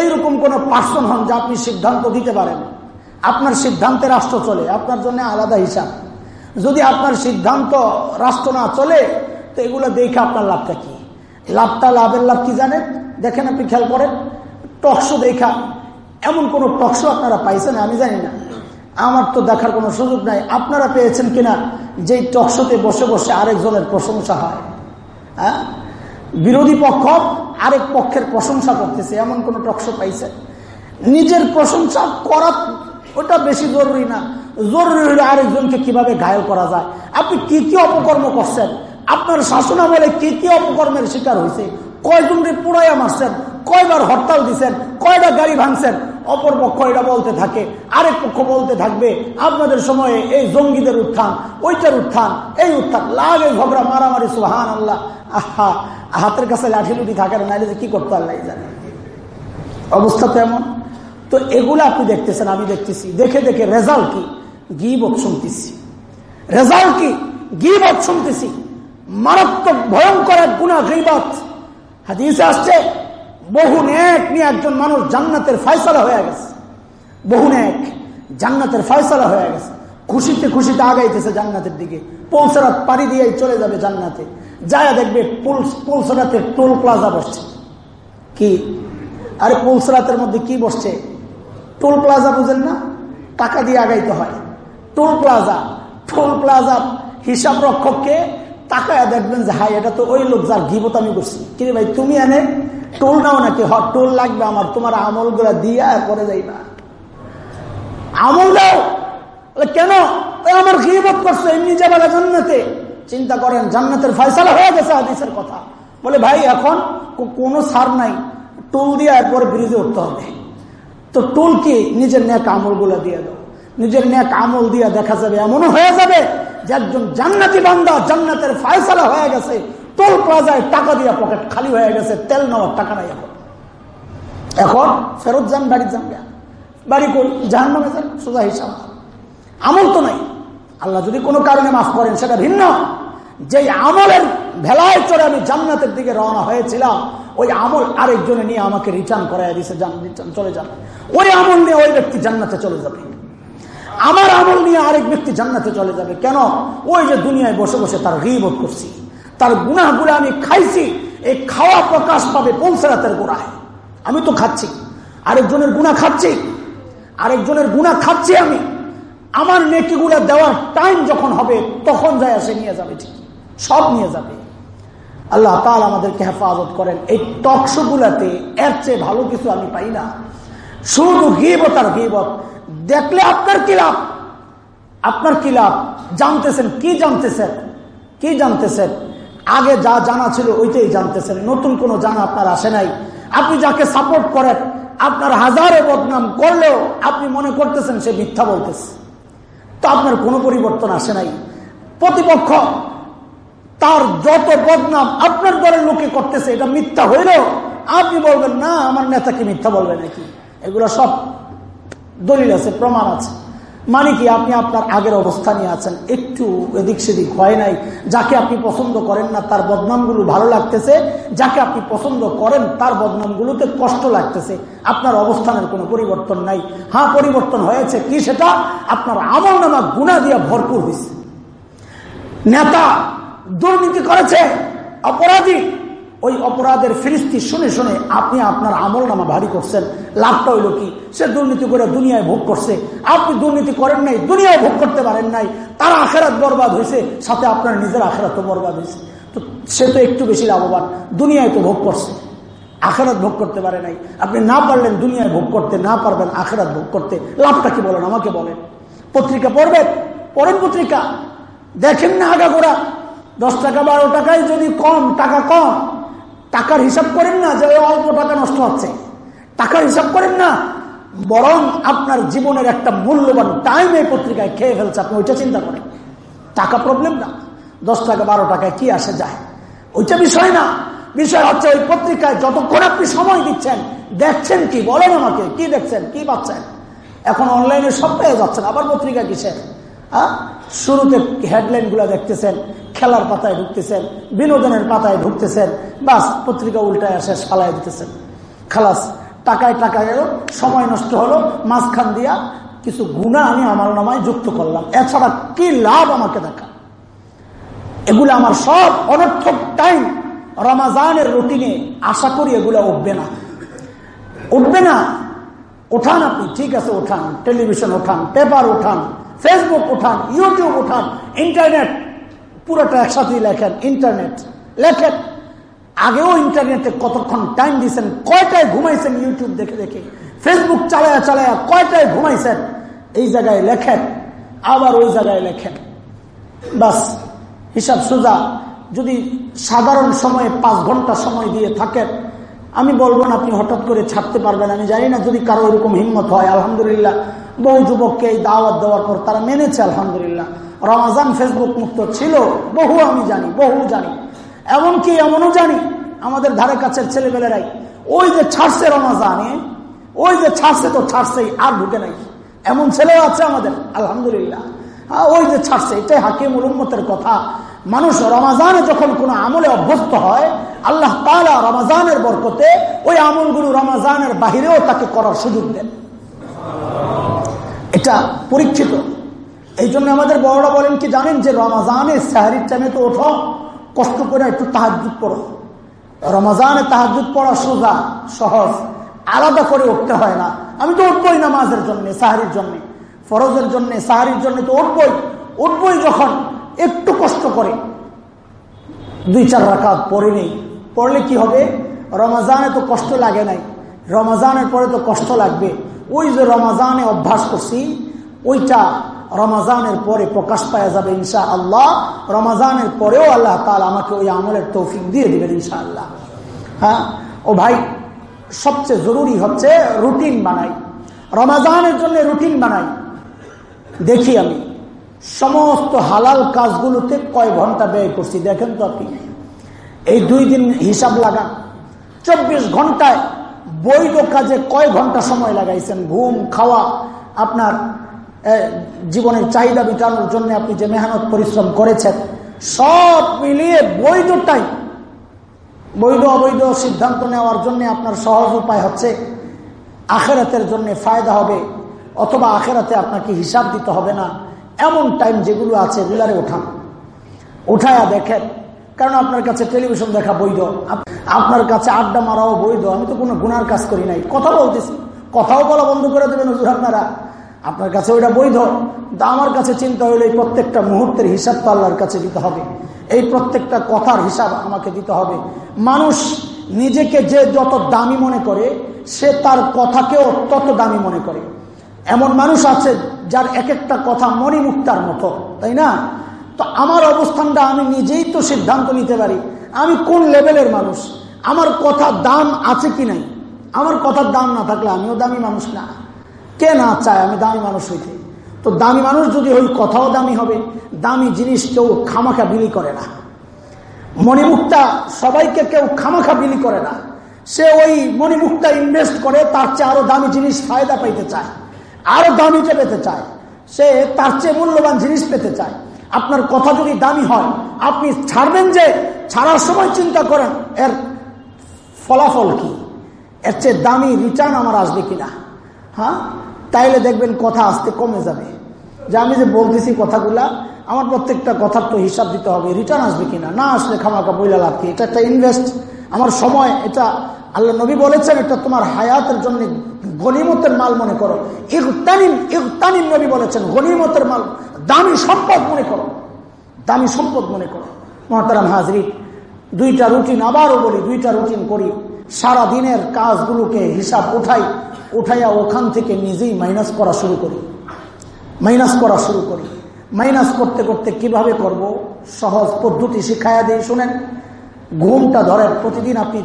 এইরকম কোন পার্সন হন যে আপনি সিদ্ধান্ত দিতে পারেন আপনার সিদ্ধান্তে রাষ্ট্র চলে, আপনার জন্য আলাদা হিসাব। যদি আপনার সিদ্ধান্ত রাষ্ট্র না চলে, তো এগুলো দেখে আপনার লাভটা কি? লাভটা লাভের লাভ কি জানেন? দেখেন আপনি খেয়াল করেন, টকশো দেখা, এমন কোন টকশো আপনারা পাইছেন? আমি জানি না। আমার তো দেখার কোনো সুযোগ নাই। আপনারা পেয়েছেন কিনা? যে টকশোতে বসে বসে আরেকজনের প্রশংসা হয়। হ্যাঁ? বিরোধী পক্ষ আরেক পক্ষের প্রশংসা করতেছে, এমন কোন টকশো পাইছে। নিজের প্রশংসা করা ওটা বেশি জরুরি না। জরুরি হলে আরেকজনকে কীভাবে ঘায়ল করা যায়। আপনি কি কি অপকর্ম করছেন? আপনার শাসনা বলে কি কি অপকর্মের শিকার হয়েছে? কয়জনকে পুরাইয়া মারছেন? কয়বার হরতাল দিচ্ছেন কয়টা গাড়ি ভাঙছেন? অপর পক্ষ এটা বলতে থাকে, আরেক পক্ষ বলতে থাকবে, আপনাদের সময়ে এই জঙ্গিদের উত্থান, ওইটার উত্থান, এই উত্থান, লাগে ঝগড়া, মারামারি সুহান আল্লাহ আহা, হাতের কাছে লাঠি লুটি থাকে না, নাইলে কি করতে আল্লাহ জানে। অবস্থা তো এমন। তো এগুলো আপনি দেখতেছেন, আমি দেখতেছি। দেখে দেখে রেজাল্ট কি? গিবত শুনতেছি। রেজাল্ট কি? গিবত শুনতেছি। মারাত্মক ভয়ঙ্কর এক গুণা গিবত। হাদিসে আসছে, বহু নেক নিয়ে একজন মানুষ জান্নাতের ফয়সলা হয়ে গেছে। বহু নেক জান্নাতের ফয়সলা হয়ে গেছে। খুশিতে খুশিতে আগাইতেছে জান্নাতের দিকে। পৌঁছরাত পাড়ি দিয়ে চলে যাবে জান্নাতে। যায় দেখবে পৌঁছরাতের টোল প্লাজা বসছে। কি? আরে পৌঁছরাতের মধ্যে কি বসছে? টোল প্লাজা বুঝেন না? টাকা দিয়ে আগাইতে হয়। টোল প্লাজা টোল প্লাজা হিসাব রক্ষককে তাকায় দেখবেন যে হাই এটা তো ওই লোক যার গিবত আমি করছি। কিরে ভাই, তুমি এনে টোল নাও নাকি? হ, টোল লাগবে আমার, তোমার আমলগুলা দিয়ে করে যাইবা আমল দাও। কেন? আমার গিবত করছ এমনি যাবে জান্নাতে। চিন্তা করেন, জান্নাতের ফয়সালা হয়ে গেছে হাদিসের কথা। বলে, ভাই, এখন কোনো সার নাই। টোল দিয়ে এরপরে ব্রিজে উঠতে হবে। তো টোল কি নিজের ন্যাক আমলগুলা দিয়ে দাও। নিজের ন্যাক আমল দিয়ে দেখা যাবে, এমনও হয়ে যাবে যে একজন জান্নাতি বান্দা জান্নাতের ফায়সালা হয়ে গেছে, টোল প্লাজায় টাকা দিয়ে পকেট খালি হয়ে গেছে, তেল নেওয়ার টাকা নাই এখন। এখন ফেরত যান, বাড়ি যান বাড়ি করি জাহান নামে যান, সোজা হিসাব। আমল তো নাই। আল্লাহ যদি কোনো কারণে মাফ করেন, সেটা ভিন্ন। যে আমলের ভেলায় চড়ে আমি জান্নাতের দিকে রওনা হয়েছিলাম ওই আমল আরেকজনে নিয়ে আমাকে রিটার্ন করাই দিছে চলে যান। ওই আমল নিয়ে ওই ব্যক্তি জান্নাতে চলে যাবে। আমার আমল নিয়ে আরেক ব্যক্তি জান্নাতে চলে যাবে। কেন? ওই যে দুনিয়ায় বসে বসে তার রিবোধ করছি। তার গুণাগুলো আমি খাইছি, এই খাওয়া প্রকাশ পাবে পৌঁছাতের গোড়ায়। আমি তো খাচ্ছি। আরেকজনের গুণা খাচ্ছি। আরেকজনের গুণা খাচ্ছি আমি। আমার নেকিগুলো দেওয়ার টাইম যখন হবে, তখন যায় সে নিয়ে যাবে ঠিক। সব নিয়ে যাবে। আল্লাহ তাল আমাদেরকে হেফাজত করেন। এই টকশো গুলাতে এর চেয়ে ভালো কিছু আমি পাই না। শুধু গিবত আর দেখলে আপনার কি লাভ? আপনার কি লাভ? জানতেছেন, কি জানতেছেন? কি জানতেছেন? আগে যা জানা ছিল ওইটাই জানতেছেন। নতুন কোনো জানা আপনার আসে নাই। আপনি যাকে সাপোর্ট করেন, আপনার হাজারে বদনাম করলেও আপনি মনে করতেছেন সে মিথ্যা বলতেছে। তো আপনার কোনো পরিবর্তন আসে নাই। প্রতিপক্ষ তার যত বদনাম আপনার দলের লোকে করতেছে, এটা মিথ্যা হইলেও আপনি বলবেন, না, আমার নেতাকে মিথ্যা বলবে নাকি? এগুলো সব দলিল আছে, প্রমাণ আছে। মানে কি, আপনি আপনার আগের অবস্থানে আছেন, একটু এদিক সেদিক হয় নাই। যাকে আপনি পছন্দ করেন না, তার বদনামগুলো ভালো লাগতেছে। যাকে আপনি পছন্দ করেন, তার বদনামগুলোতে কষ্ট লাগতেছে। আপনার অবস্থানের কোনো পরিবর্তন নাই। হ্যাঁ পরিবর্তন হয়েছে কি সেটা? আপনার আমল নামা গুণা দিয়ে ভরপুর হয়েছে নেতা দুর্নীতি করেছে, অপরাধী। ওই অপরাধের ফিরিস্তি শুনে শুনে আপনি আপনার আমল নামা ভারী করছেন। লাভটা হইল কি? সে দুর্নীতি করে দুনিয়ায় ভোগ করছে। আপনি দুর্নীতি করেন নাই, দুনিয়ায় ভোগ করতে পারেন নাই। তার আখেরাত বরবাদ হয়েছে, সাথে আপনার নিজের আখেরাতও বরবাদ হয়েছে। তো সে তো একটু বেশি লাভবান, দুনিয়ায় তো ভোগ করছে। আখেরাত ভোগ করতে পারে নাই। আপনি না পারলেন দুনিয়ায় ভোগ করতে, না পারবেন আখেরাত ভোগ করতে। লাভটা কি বলেন, আমাকে বলেন। পত্রিকা পড়বেন? পড়েন পত্রিকা। দেখেন না আগাগোড়া। দশ টাকা, বারো টাকায় যদি কম, টাকা কম, টাকার হিসাব করেন না যে অল্প টাকা নষ্ট হচ্ছে। টাকার হিসাব করেন না, বরং আপনার জীবনের একটা মূল্যবান টাইম এই পত্রিকায় খেয়ে ফেলছে আপনি, ওইটা চিন্তা করেন। টাকা প্রবলেম না। দশ টাকা, বারো টাকায় কি আসে যায়? ওইটা বিষয় না। বিষয় হচ্ছে ওই পত্রিকায় যতক্ষণ আপনি সময় দিচ্ছেন, দেখছেন কি? বলেন আমাকে, কি দেখছেন, কি পাচ্ছেন? এখন অনলাইনে সব পেয়ে যাচ্ছেন, আবার পত্রিকা কিসের? হ্যাঁ? শুরুতে হেডলাইনগুলা দেখতেছেন, খেলার পাতায় ঢুকতেছেন, বিনোদনের পাতায় ঢুকতেছেন, বাস পত্রিকা উল্টায় আসে ফালাই দিতেছেন। খালাস, টাকায় টাকা গেল সময় নষ্ট হলো, মাঝখান দিয়া কিছু গুণা আমি আমার নামায় যুক্ত করলাম। এছাড়া কি লাভ আমাকে দেখা? এগুলো আমার সব অনর্থক টাইম রমাজানের রুটিনে আশা করি এগুলো উঠবে না। উঠবে না? ওঠান আপনি, ঠিক আছে ওঠান টেলিভিশন ওঠান পেপার ওঠান ফেসবুক উঠান ইউটিউব উঠান ইন্টারনেট পুরোটা একসাথেই লেখেন ইন্টারনেট লেখেন। আগেও ইন্টারনেটে কতক্ষণ টাইম দিয়েছেন কয়টায় ঘুমাইছেন ইউটিউব দেখে দেখে? ফেসবুক চালায়া চালায়া কয়টায় ঘুমাইছেন? এই জায়গায় লেখেন, আবার ওই জায়গায় লেখেন। বাস, হিসাব সোজা। যদি সাধারণ সময়ে পাঁচ ঘণ্টা সময় দিয়ে থাকেন, আমি বলব না আপনি হঠাৎ করে ছাড়তে পারবেন, আমি জানি না যদি কারও এরকম হিম্মত হয়, আলহামদুলিল্লাহ। বহু যুবককে এই দাওয়াত দেওয়ার পর তারা মেনেছে, আলহামদুলিল্লাহ। রমাজান ফেসবুক মুক্ত ছিল, বহু আমি জানি, বহু জানি। এমনকি এমনও জানি, আমাদের ধারে কাছের ছেলেমেলেরাই ওই যে ছাড়ছে রমাজানে, ওই যে ছাড়ছে তো ছাড়ছেই, আর ঢুকে নাই। এমন ছেলেও আছে আমাদের, আলহামদুলিল্লাহ। হ্যাঁ ওই যে ছাড়ছে, এটাই হাকিম উলুম্মতের কথা। মানুষ রমাজানে যখন কোন আমলে অভ্যস্ত হয়, আল্লাহ তালা রমাজানের বরকতে ওই আমলগুলো রমাজানের বাহিরেও তাকে করার সুযোগ দেন। এটা পরীক্ষিত। এই জন্য আমাদের বড়রা বলেন কি জানেন যে রমাজানে সাহারির টাইমে তো ওঠো, কষ্ট করে একটু তাহাজুদ পড়ো। রমাজানে তাহাজুদ পড়া সোজা, সহজ। আলাদা করে উঠতে হয় না। আমি তো উঠবই নামাজের জন্য, সাহারির জন্য। ফরজের জন্য, সাহারির জন্য তো উঠবই। উঠবই যখন একটু কষ্ট করে। দুই চার রাখাত পরে নেই। পড়লে কি হবে? রমাজানে তো কষ্ট লাগে নাই। রমাজানের পরে তো কষ্ট লাগবে। ওই যে রমাজানে অভ্যাস করছি, ওইটা রমাজানের পরে প্রকাশ পাওয়া যাবে ইনশা আল্লাহ রমাজানের পরেও আল্লাহ তাল আমাকে ওই আমলের তৌফিক দিয়ে দিবেন ইনশা আল্লাহ হ্যাঁ? ও ভাই, সবচেয়ে জরুরি হচ্ছে রুটিন বানাই। রমাজানের জন্য রুটিন বানাই। দেখি আমি, সমস্ত হালাল কাজগুলোতে কয় ঘণ্টা ব্যয় করছি? দেখেন তো আপনি। এই দুই দিন হিসাব লাগান। চব্বিশ ঘন্টায় বৈধ কাজে কয় ঘণ্টা সময় লাগাইছেন? ঘুম, খাওয়া, আপনার জীবনের চাহিদা মেটানোর জন্য আপনি যে মেহনত, পরিশ্রম করেছেন, সব মিলিয়ে বৈধ টাইম বৈধ, অবৈধ সিদ্ধান্ত নেওয়ার জন্য আপনার সহজ উপায় হচ্ছে আখেরাতের জন্য ফায়দা হবে, অথবা আখেরাতে আপনাকে হিসাব দিতে হবে না। এমন টাইম যেগুলো আছে এগুলারে ওঠান উঠায়া দেখেন কারণ আপনার কাছে টেলিভিশন দেখা বৈধ। আপনার কাছে আড্ডা মারাও বৈধ। আমি তো কোনো গুনার কাজ করি নাই। কথা বলতেছি। কথাও বলা বন্ধ করে দেবেন হুজুর আপনারা। আপনার কাছে ওইটা বৈধ। তা আমার কাছে চিন্তা হইলে, এই প্রত্যেকটা মুহূর্তের হিসাব তো আল্লাহর কাছে দিতে হবে। এই প্রত্যেকটা কথার হিসাব আমাকে দিতে হবে। মানুষ নিজেকে যে যত দামি মনে করে, সে তার কথাকেও তত দামি মনে করে। এমন মানুষ আছে যার এক একটা কথা মণিমুক্তার মতো, তাই না? তো আমার অবস্থানটা আমি নিজেই তো সিদ্ধান্ত নিতে পারি। আমি কোন লেভেলের মানুষ? আমার কথার দাম আছে কি নাই? আমার কথার দাম না থাকলে আমিও দামি মানুষ না। কে না চায় আমি দামি মানুষ হইতে? তো দামি মানুষ যদি ওই কথাও দামি হবে। দামি জিনিস কেউ খামাখা বিলি করে না। মণিমুক্তা সবাইকে কেউ খামাখা বিলি করে না। সে ওই মণিমুক্তা ইনভেস্ট করে, তার চেয়ে আরও দামি জিনিস ফায়দা পাইতে চায়। আরও দামিতে পেতে চায়। সে তার চেয়ে মূল্যবান জিনিস পেতে চায়। আপনার কথা যদি দামি হয়, আপনি ছাড়বেন যে, ছাড়ার সময় চিন্তা করেন, এর ফলাফল কি? এর চেয়ে দামি রিটার্ন আমার আসবে কিনা? হ্যাঁ? তাইলে দেখবেন কথা আসতে কমে যাবে। যে আমি যে বলতেছি কথাগুলা, আমার প্রত্যেকটা কথার তো হিসাব দিতে হবে রিটার্ন আসবে কিনা? না আসলে খামাকা বইলা লাভ এটা একটা ইনভেস্ট আমার সময়, এটা আল্লাহ নবী বলেছেন, এটা তোমার হায়াতের জন্য গনিমতের মাল মনে করো। ইকতানিম ইকতানিম নবী বলেছেন গনিমতের মাল দামি সম্পদ মনে করো। দামি সম্পদ মনে করো। মহতারাম হাজরি, দুইটা রুটিন আবারও বলি, দুইটা রুটিন করি। সারা দিনের কাজগুলোকে হিসাব উঠাই, উঠাইয়া ওখান থেকে নিজেই মাইনাস করা শুরু করি। মাইনাস করা শুরু করি। মাইনাস করতে করতে কীভাবে করব? সহজ পদ্ধতি শিখাইয়া দিয়ে শুনেন। ঘুমটা ধরেন, প্রতিদিন আপনি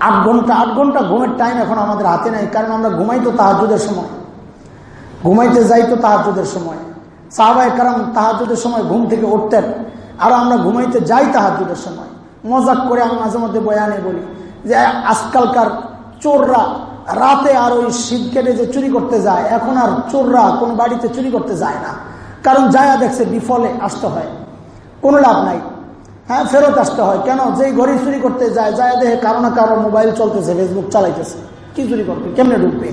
আট ঘণ্টা আট ঘণ্টা ঘুমের টাইম এখন আমাদের হাতে নেই, কারণ আমরা ঘুমাই তো তাহাজুদের সময়। ঘুমাইতে যাই তো তাহাজুদের সময়। সাহবায় কারণ তাহাজুদের সময় ঘুম থেকে উঠতেন। আর আমরা ঘুমাইতে যাই তাহাজুদের সময়। মজাক করে আমি মাঝে মধ্যে বয়ানে বলি যে, আজকালকার চোররা রাতে আর ওই শীত কেটে যে চুরি করতে যায়, এখন আর চোররা কোন বাড়িতে চুরি করতে যায় না। কারণ যায়া দেখছে বিফলে আসতে হয়। কোনো লাভ নাই। হ্যাঁ ফেরত আসতে হয়। কেন? যেই ঘরে চুরি করতে যায় যায় দেখে কারও না কারও মোবাইল চলতেছে ফেসবুক চালাইতেছে। কি চুরি করবে? কেমনে ঢুকবে?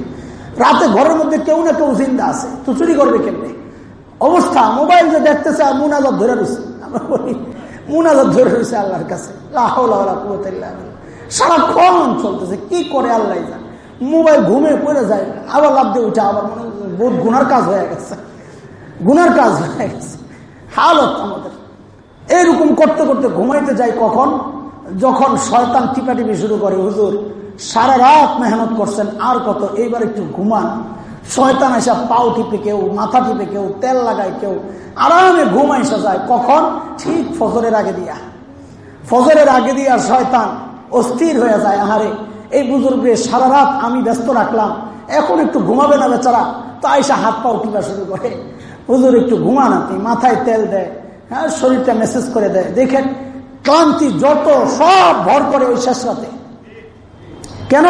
রাতে ঘরের মধ্যে কেউ না কেউ জিন্দা আছে। তো চুরি করবে কেমনে? অবস্থা, মোবাইল যে দেখতেছে মুনাজাত ধরে রয়েছে। আমরা বলি, মুনাজাত ধরে রয়েছে আল্লাহর কাছে। সারাক্ষণ চলতেছে, কি করে আল্লাহ মোবাইল ঘুমে পড়ে যায়, আবার লাভ দিয়ে উঠে আবার মনে বহুত গুনার কাজ হয়ে গেছে। গুনার কাজ হয়ে গেছে। হালত আমাদের। এইরকম করতে করতে ঘুমাইতে যাই কখন? যখন শয়তান টিপাটিপি শুরু করে, হুজুর, সারা রাত মেহনত করছেন, আর কত? এইবার একটু ঘুমান। শয়তান এসে পাও টিপে কেউ, মাথা টিপে কেউ, তেল লাগায় কেউ, আরামে ঘুমাই যায়। কখন? ঠিক ফজরের আগে দিয়া। ফজরের আগে দিয়া শয়তান অস্থির হয়ে যায়। আহারে, এই বুজুর্গে সারা রাত আমি ব্যস্ত রাখলাম। এখন একটু ঘুমাবে না বেচারা। তো আইসা হাত পাও টিপা শুরু করে। হুজুর একটু ঘুমান আপনি, মাথায় তেল দেয় হ্যাঁ শরীরটা মেসেজ করে দেয়। দেখেন, ক্লান্তি যত সব ভর করে ওই শেষ রাতে। কেন?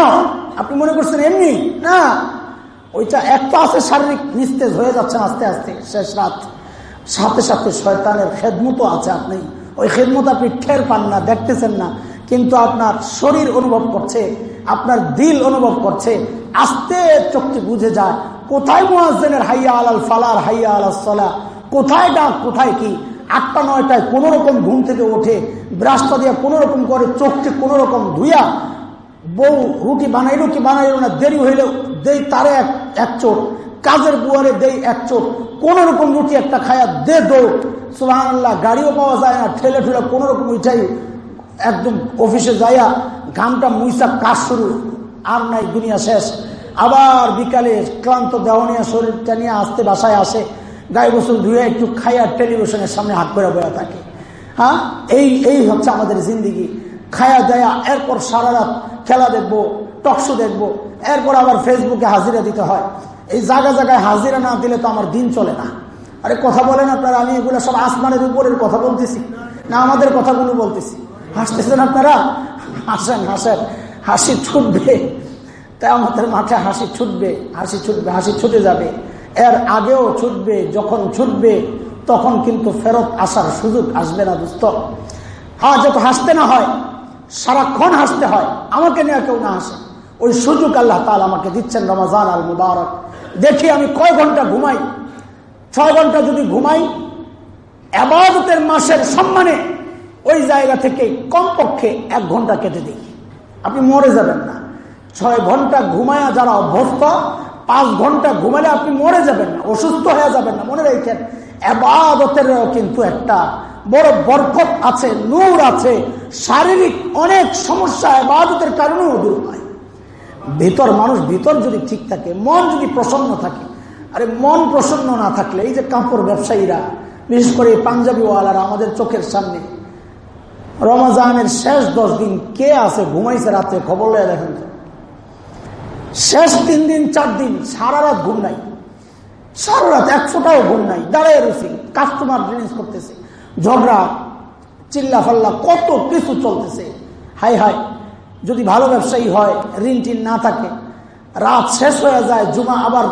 আপনি মনে করছেন এমনি? না ওইটা একটা আছে শারীরিক নিস্তেজ হয়ে যাচ্ছে আস্তে আস্তে, শেষ রাত। সাথে সাথে শয়তানের খেদমত আছে আপনি। ওই খেদমত আপনি ঠের পান না, দেখতেছেন না। কিন্তু আপনার শরীর অনুভব করছে, আপনার দিল অনুভব করছে, আস্তে চোখটি বুঝে যায়, কোথায় মুয়াজ্জেনের হাইয়া আলাল ফালার হাইয়া আলাল সলা? কোথায় ডাক, কোথায় কি? আটটা, নয়টায় কোন রকম ঘুম থেকে ওঠে, ব্রাশটা দিয়ে কোন রকম করে চোখকে কোন রকম ধুইয়া বউ রুটি বানাইলো কি বানাইলো না, দেরি হইলেও দেই তারে এক এক চোট। কাজের বুয়ারে দেই এক চোট। কোন রকম রুটি একটা খায়া দে দৌড় আল্লাহ গাড়িও পাওয়া যায় না, ঠেলে ঠেলে কোন রকম উঠাই একদম অফিসে যাইয়া ঘামটা মুইসা কাজ শুরু। আর নাই, দুনিয়া শেষ। আবার বিকালে ক্লান্ত দেহ নিয়ে শরীরটা নিয়ে আসতে বাসায় আসে, গায়ে গোসল ধুয়ে একটু খাইয়া টেলিভিশনের সামনে হাত করে বয়া থাকে। হ্যাঁ? এই এই হচ্ছে আমাদের জিন্দিগি। খায়া দেয়া, এরপর সারা রাত খেলা দেখব, টকশো দেখব, এরপর আবার ফেসবুকে হাজিরা দিতে হয়। এই জায়গা জায়গায় হাজিরা না দিলে তো আমার দিন চলে না। আরে কথা বলেন আপনারা, আমি এগুলো সব আসমানের উপরের কথা বলতেছি, না আমাদের কথাগুলো বলতেছি। হাসতেছেন আপনারা? হাসেন হাসেন। হাসি ছুটবে। তাই আমাদের মাঠে হাসি ছুটবে হাসি ছুটবে, হাসি ছুটে যাবে। এর আগেও ছুটবে, যখন ছুটবে, তখন কিন্তু ফেরত আসার সুযোগ আসবে না দুস্থ হ্যাঁ যত হাসতে না হয় সারাক্ষণ হাসতে হয়। আমাকে নিয়ে কেউ না হাসে। ওই সুযোগ আল্লাহ তাল আমাকে দিচ্ছেন রমাজান আল মুবারক। দেখি আমি কয় ঘণ্টা ঘুমাই? ছয় ঘণ্টা যদি ঘুমাই, আবাদতের মাসের সম্মানে ওই জায়গা থেকে কমপক্ষে এক ঘণ্টা কেটে দিই। আপনি মরে যাবেন না। ছয় ঘণ্টা ঘুমায়া যারা অভ্যস্ত, পাঁচ ঘণ্টা ঘুমালে আপনি মরে যাবেন না, অসুস্থ হয়ে যাবেন না। মনে রেখেন, আবাদতেরও কিন্তু একটা বড় বরকত আছে, নূর আছে, শারীরিক অনেক সমস্যা আবাদতের কারণেও দূর হয়। ভিতর মানুষ, ভেতর যদি ঠিক থাকে, মন যদি প্রসন্ন থাকে, আরে মন প্রসন্ন না থাকলে, এই যে কাপড় ব্যবসায়ীরা, বিশেষ করে পাঞ্জাবি ওয়ালারা আমাদের চোখের সামনে, রমাজানের শেষ দশ দিন কে আছে, ঘুমাইছে রাতে, খবর লয়ে দেখেন তো। শেষ তিন দিন, চার দিন, সারা রাত ঘুম নাই। সারা রাত এক ফোটাও ঘুম নাই দাঁড়ায় রয়েছে কাস্টমার জিনিস করতেছে। ঝগড়া, চিল্লা ফাল্লা, কত কিছু চলতেছে। হাই হাই যদি ভালো ব্যবসায়ী হয়, ঋণ টিন না থাকে, রাত শেষ হয়ে যায়, জুমা আবার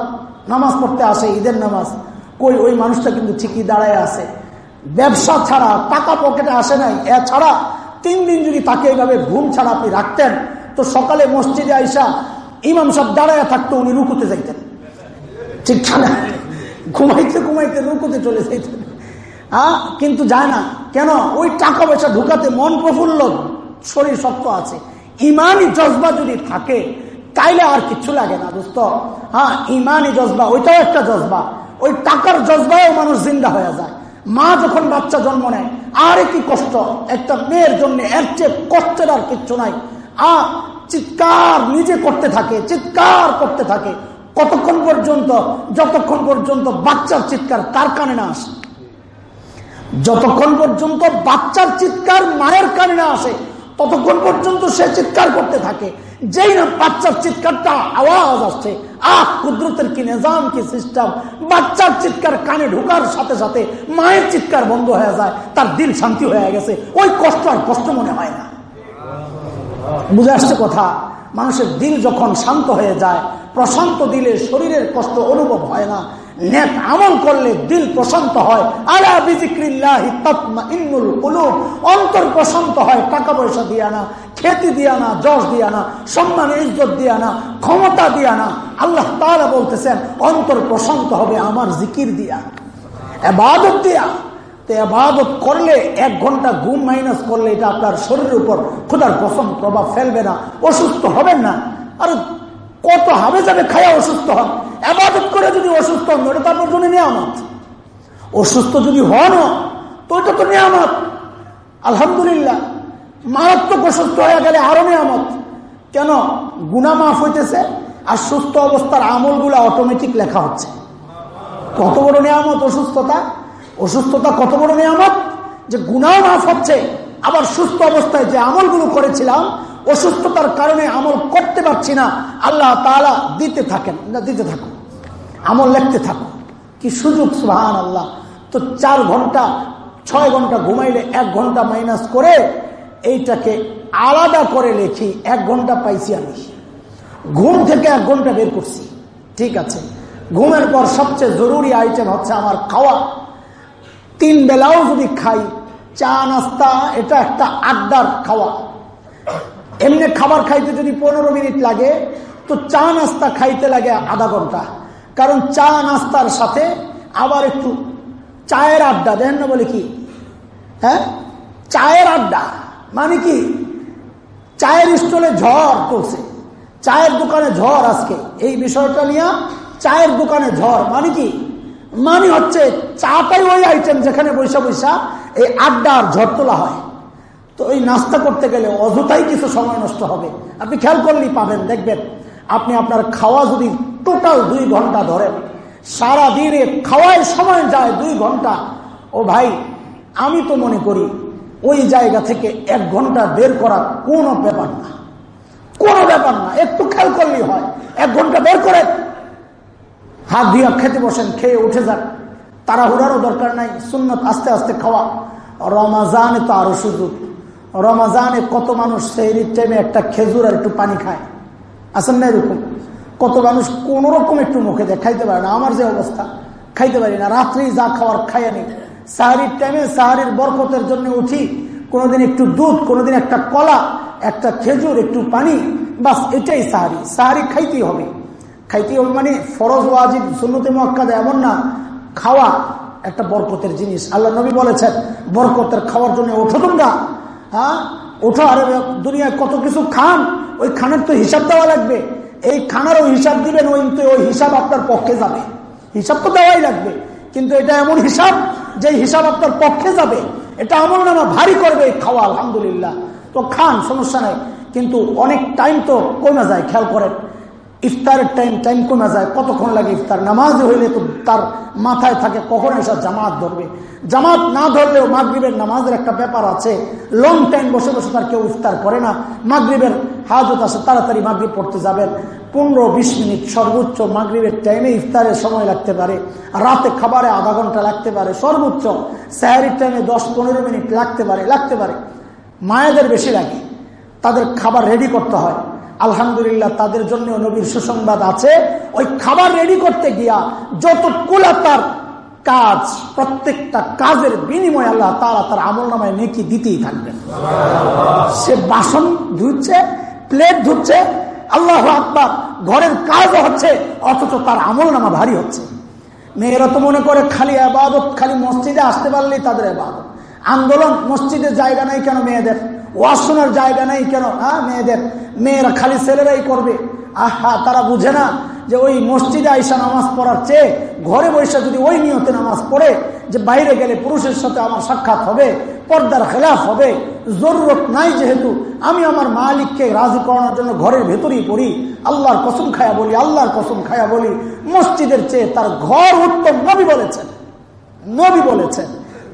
নামাজ পড়তে আসে, ঈদের নামাজ, কই ওই মানুষটা কিন্তু ঠিকই দাঁড়ায় আছে। ব্যবসা ছাড়া টাকা পকেটে আসে নাই, এছাড়া তিন দিন যদি তাকে এইভাবে ঘুম ছাড়া আপনি রাখতেন, তো সকালে মসজিদে আইসা ইমাম সব দাঁড়ায় থাকতো, উনি রুকুতে যাইতেন। ঠিক না? ঘুমাইতে ঘুমাইতে রুকুতে চলে যাইতেন। হ্যাঁ কিন্তু যায় না। কেন? ওই টাকা পয়সা ঢুকাতে মন প্রফুল্ল, শরীর শক্ত আছে। ইমানই জজবা যদি থাকে, তাইলে আর কিচ্ছু লাগে না, দোস্ত। হ্যাঁ ইমানই জজবা, ওইটাও একটা জজবা। ওই টাকার জজবাও মানুষ জিন্দা হয়ে যায়। মা যখন বাচ্চা জন্ম নেয়, আর কি কষ্ট, একটা মেয়ের জন্য এর চেয়ে কষ্টের আর কিচ্ছু নাই। আ, চিৎকার নিজে করতে থাকে, চিৎকার করতে থাকে। কতক্ষণ পর্যন্ত, যতক্ষণ পর্যন্ত বাচ্চার চিৎকার তার কানে না আসে। যতক্ষণ পর্যন্ত বাচ্চার চিৎকার মায়ের কানে না আসে, ততক্ষণ পর্যন্ত সে চিৎকার করতে থাকে। যেই না বাচ্চার চিৎকারটা আওয়াজ আসছে, আহ, কুদরতের কি নিজাম, কি সিস্টেম। বাচ্চার চিৎকার কানে ঢুকার সাথে সাথে মায়ের চিৎকার বন্ধ হয়ে যায়, তার দিল শান্তি হয়ে গেছে। ওই কষ্ট আর কষ্ট মনে হয় না। বুঝে আসছে কথা? মানুষের দিল যখন শান্ত হয়ে যায়, প্রশান্ত দিলে শরীরের কষ্ট অনুভব হয় না। নেক আমল করলে দিল প্রশান্ত হয়। আলা বিজিক্রিল্লাহি অন্তর প্রশান্ত হয়, টাকা পয়সা দিয়া না, খ্যাতি দিয়া না, যশ দিয়া না, সম্মান, ইজ্জত দিয়া না, ক্ষমতা দিয়া না। আল্লাহ তাআলা বলতেছেন, অন্তর প্রশান্ত হবে আমার জিকির দিয়া। এবাদত দিয়া। করলে এক ঘণ্টা ঘুম মাইনাস করলে এটা আপনার শরীরের উপর ক্ষুদার পছন্দ প্রভাব ফেলবে না, অসুস্থ হবেন না। আর কত হাবে যাবে খায়া অসুস্থ হন। আবাদত করে যদি অসুস্থ হন ওটা তারপর জন্য নিয়ামত। অসুস্থ যদি হন, তো ওইটা তো নিয়ামত। আলহামদুলিল্লাহ, মারাত্মক অসুস্থ হয়ে গেলে আরও নিয়ামত। কেন? গুনা মাফ হইতেছে আর সুস্থ অবস্থার আমলগুলো অটোমেটিক লেখা হচ্ছে। কত বড় নিয়ামত অসুস্থতা? অসুস্থতা কত বড় নিয়ামত? যে গুনাও মাফ হচ্ছে, আবার সুস্থ অবস্থায় যে আমলগুলো করেছিলাম অসুস্থতার কারণে আমল করতে পারছি না, আল্লাহ তালা দিতে থাকেন। না, দিতে থাকুন আমল লিখতে থাকুন কি সুযোগ সুহান আল্লাহ তো চার ঘণ্টা, ছয় ঘণ্টা ঘুমাইলে এক ঘণ্টা মাইনাস করে এইটাকে আলাদা করে লেখি, এক ঘণ্টা পাইছি আমি। ঘুম থেকে এক ঘণ্টা বের করছি। ঠিক আছে। ঘুমের পর সবচেয়ে জরুরি আইটেম হচ্ছে আমার খাওয়া। তিন বেলাও যদি খাই, চা, নাস্তা, এটা একটা আড্ডার খাওয়া। এমনি খাবার খাইতে যদি পনেরো মিনিট লাগে, তো চা নাস্তা খাইতে লাগে আধা ঘণ্টা। কারণ চা নাস্তার সাথে আবার একটু চায়ের আড্ডা, দেখেন না বলে কি? হ্যাঁ? চায়ের আড্ডা মানে কি? চায়ের স্টলে ঝড় চলছে। চায়ের দোকানে ঝড় আজকে। এই বিষয়টা নিয়ে চায়ের দোকানে ঝড় মানে কি? মানে হচ্ছে চাটাই ওই আইটেম যেখানে বৈশা বৈশা এই আড্ডা আর ঝড় তোলা হয়। তো ওই নাস্তা করতে গেলে অযথাই কিছু সময় নষ্ট হবে। আপনি খেয়াল করলেই পাবেন, দেখবেন। আপনি আপনার খাওয়া যদি টোটাল দুই ঘণ্টা ধরেন সারা দিনে খাওয়ার সময় যায় দুই ঘণ্টা। ও ভাই, আমি তো মনে করি, ওই জায়গা থেকে এক ঘণ্টা বের করা কোনো ব্যাপার না। কোনো ব্যাপার না, একটু খেয়াল করলেই হয়। এক ঘণ্টা বের করে হাত দিয়ে খেতে বসেন, খেয়ে উঠে যান। তারা তাড়াহুড়ারও দরকার নাই, সুন্নত আস্তে আস্তে খাওয়া। রমাজানে তো আরও সুযোগ। রমাজানে কত মানুষ সেই টাইমে একটা খেজুর আর একটু পানি খায়। আসেন না এরকম? কত মানুষ কোন রকম একটু মুখে দেয়, খাইতে পারে না। আমার যে অবস্থা, খাইতে পারি না। রাত্রি যা খাওয়ার খাইয়া নেই। সাহারির টাইমে সাহারির বরকতের জন্য উঠি, কোনোদিন একটু দুধ, কোনোদিন একটা কলা, একটা খেজুর, একটু পানি, বাস এটাই সাহারি। সাহারি খাইতেই হবে। খাইতেই হবে মানে ফরজ, ওয়াজিব, সুন্নতে মক্কাদা এমন না। খাওয়া একটা বরকতের জিনিস। আল্লাহ নবী বলেছেন, বরকতের খাওয়ার জন্য ওঠো তোমরা। হ্যাঁ? ওঠো আরে দুনিয়ায় কত কিছু খান, ওই খানের তো হিসাব দেওয়া লাগবে। এই খানার ওই হিসাব দিবেন, ওই ওই হিসাব আপনার পক্ষে যাবে। হিসাব তো দেওয়াই লাগবে, কিন্তু এটা এমন হিসাব যে হিসাব আপনার পক্ষে যাবে। এটা আমল নামা ভারী করবে, খাওয়া, আলহামদুলিল্লাহ। তো খান, সমস্যা নাই। কিন্তু অনেক টাইম তো কমে যায়, খেয়াল করেন। ইফতারের টাইম টাইম কমে যায়, কতক্ষণ লাগে ইফতার? নামাজ হইলে তো তার মাথায় থাকে, কখন এসব জামাত ধরবে? জামাত না ধরলেও মাগরীবের নামাজের একটা ব্যাপার আছে। লং টাইম বসে বসে তার কেউ ইফতার করে না। মাগরীবের হাজত আছে, তাড়াতাড়ি মাগরীব পড়তে যাবেন। পনেরো, বিশ মিনিট সর্বোচ্চ মাগরীবের টাইমে ইফতারের সময় লাগতে পারে। রাতে খাবারে আধা ঘণ্টা লাগতে পারে। সর্বোচ্চ স্যাহারির টাইমে দশ, পনেরো মিনিট লাগতে পারে লাগতে পারে। মায়েদের বেশি লাগে। তাদের খাবার রেডি করতে হয়। আলহামদুলিল্লাহ, তাদের জন্য নবীর সুসংবাদ আছে। ওই খাবার রেডি করতে গিয়া যত কুলা তার কাজ, প্রত্যেকটা কাজের বিনিময় আল্লাহ তারা তার আমল নামায় নেকি দিতেই থাকবেন। সে বাসন ধুচ্ছে প্লেট ধুচ্ছে, আল্লাহ আকবার, ঘরের কাজও হচ্ছে, অথচ তার আমল নামা ভারী হচ্ছে। মেয়েরা তো মনে করে খালি আবাদত, খালি মসজিদে আসতে পারলেই তাদের আবাদত। আন্দোলন মসজিদের জায়গা নেই কেন মেয়েদের? ওয়াশনের জায়গা নেই কেন? হ্যাঁ মেয়েদের। মেয়েরা খালি ছেলেরাই করবে। আহা, তারা বুঝে না যে ওই মসজিদে আইসা নামাজ পড়ার চেয়ে ঘরে বসে যদি ওই নিয়তে নামাজ পড়ে, যে বাইরে গেলে পুরুষের সাথে আমার সাক্ষাৎ হবে, পর্দার খেলাফ হবে, জরুরত নাই যেহেতু, আমি আমার মালিককে রাজি করানোর জন্য ঘরের ভেতরেই পড়ি, আল্লাহর কসম খায়া বলি, আল্লাহর কসম খায়া বলি, মসজিদের চেয়ে তার ঘর উত্তম নবী বলেছেন। নবী বলেছেন।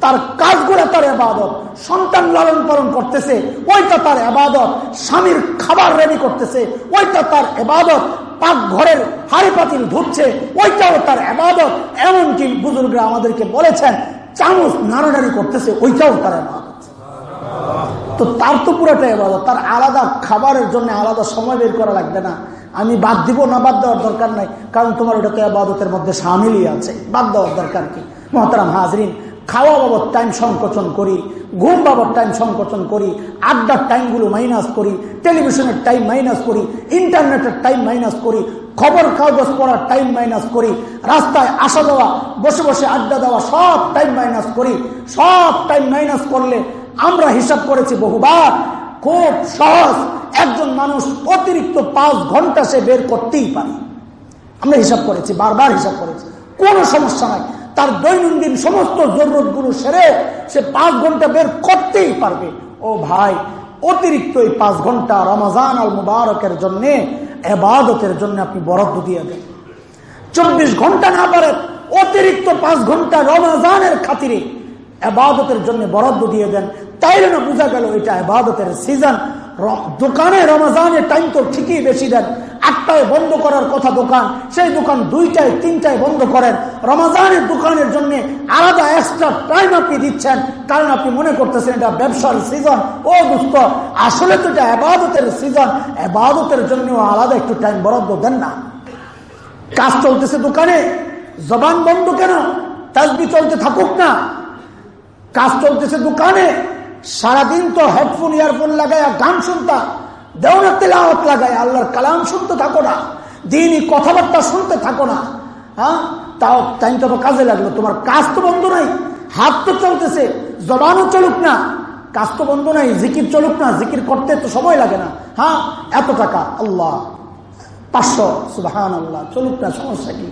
তার কাজগুলো তার এবাদত। সন্তান লালন পালন করতেছে, ওইটা তার এবাদত। স্বামীর খাবার রেডি করতেছে, ওইটা তার এবাদত। পাক ঘরের হাড়ি পাতিল ধুচ্ছে, ওইটাও তার এবাদত। এমনকি বুজুর্গরা আমাদেরকে বলেছেন, চামচ নাড়ানাড়ি করতেছে, ওইটাও তার এবাদত। তো তার তো পুরোটা এবাদত, তার আলাদা খাবারের জন্য আলাদা সময় বের করা লাগবে না। আমি বাদ দিব, না বাদ দেওয়ার দরকার নাই, কারণ তোমার ওটা তো আবাদতের মধ্যে সামিলই আছে, বাদ দেওয়ার দরকার কি? মহতারাম হাজরিন খাওয়া বাবদ টাইম সংকোচন করি, ঘুম বাবদ টাইম সংকোচন করি, আড্ডার টাইমগুলো মাইনাস করি টেলিভিশনের টাইম মাইনাস করি ইন্টারনেটের টাইম মাইনাস করি, খবর কাগজ পড়ার টাইম মাইনাস করি, রাস্তায় আসা দেওয়া বসে বসে আড্ডা দেওয়া সব টাইম মাইনাস করি, সব টাইম মাইনাস করলে আমরা হিসাব করেছি বহুবার, খুব সহজ, একজন মানুষ অতিরিক্ত পাঁচ ঘণ্টা সে বের করতেই পারে। আমরা হিসাব করেছি, বারবার হিসাব করেছি, কোনো সমস্যা নাই। তার দৈনন্দিন সমস্ত জরুরতগুলো সেরে সে পাঁচ ঘণ্টা বের করতেই পারবে। ও ভাই, অতিরিক্ত এই পাঁচ ঘণ্টা রমাজান আল মুবারকের জন্য, এবাদতের জন্য আপনি বরাদ্দ দিয়ে দেন। চব্বিশ ঘণ্টা না পারে, অতিরিক্ত পাঁচ ঘণ্টা রমাজানের খাতিরে এবাদতের জন্য বরাদ্দ দিয়ে দেন। তাই না বোঝা গেল এটা এবাদতের সিজন দোকানে রমাজানের টাইম তো ঠিকই বেশি দেন। আটটায় বন্ধ করার কথা দোকান, সেই দোকান দুইটায়, তিনটায় বন্ধ করেন। রমাজানের দোকানের জন্য আলাদা এক্সট্রা টাইম আপনি দিচ্ছেন, কারণ আপনি মনে করতেছেন এটা ব্যবসার সিজন ও দুস্থ আসলে তো এটা আবাদতের সিজন আবাদতের জন্য আলাদা একটু টাইম বরাদ্দ দেন না। কাজ চলতেছে দোকানে, জবান বন্ধ কেন? তাজবি চলতে থাকুক না। কাজ চলতেছে দোকানে সারাদিন তো হেডফোন, ইয়ারফোন লাগায়, গান শুনতা দেও না তেলাওয়াত লাগায়, আল্লাহর কালাম শুনতে থাকো না, দিনই কথাবার্তা শুনতে থাকো না হ্যাঁ? তাও টাইমটা তো কাজে লাগল। তোমার কাজ তো বন্ধ নাই, হাত তো চলতেছে, জবানও চলুক না, কাজ তো বন্ধ নাই, জিকির চলুক না, জিকির করতে তো সময় লাগে না হ্যাঁ? এত টাকা, আল্লাহ। পাঁচশো সুবাহান আল্লাহ চলুক না, সমস্যা কি?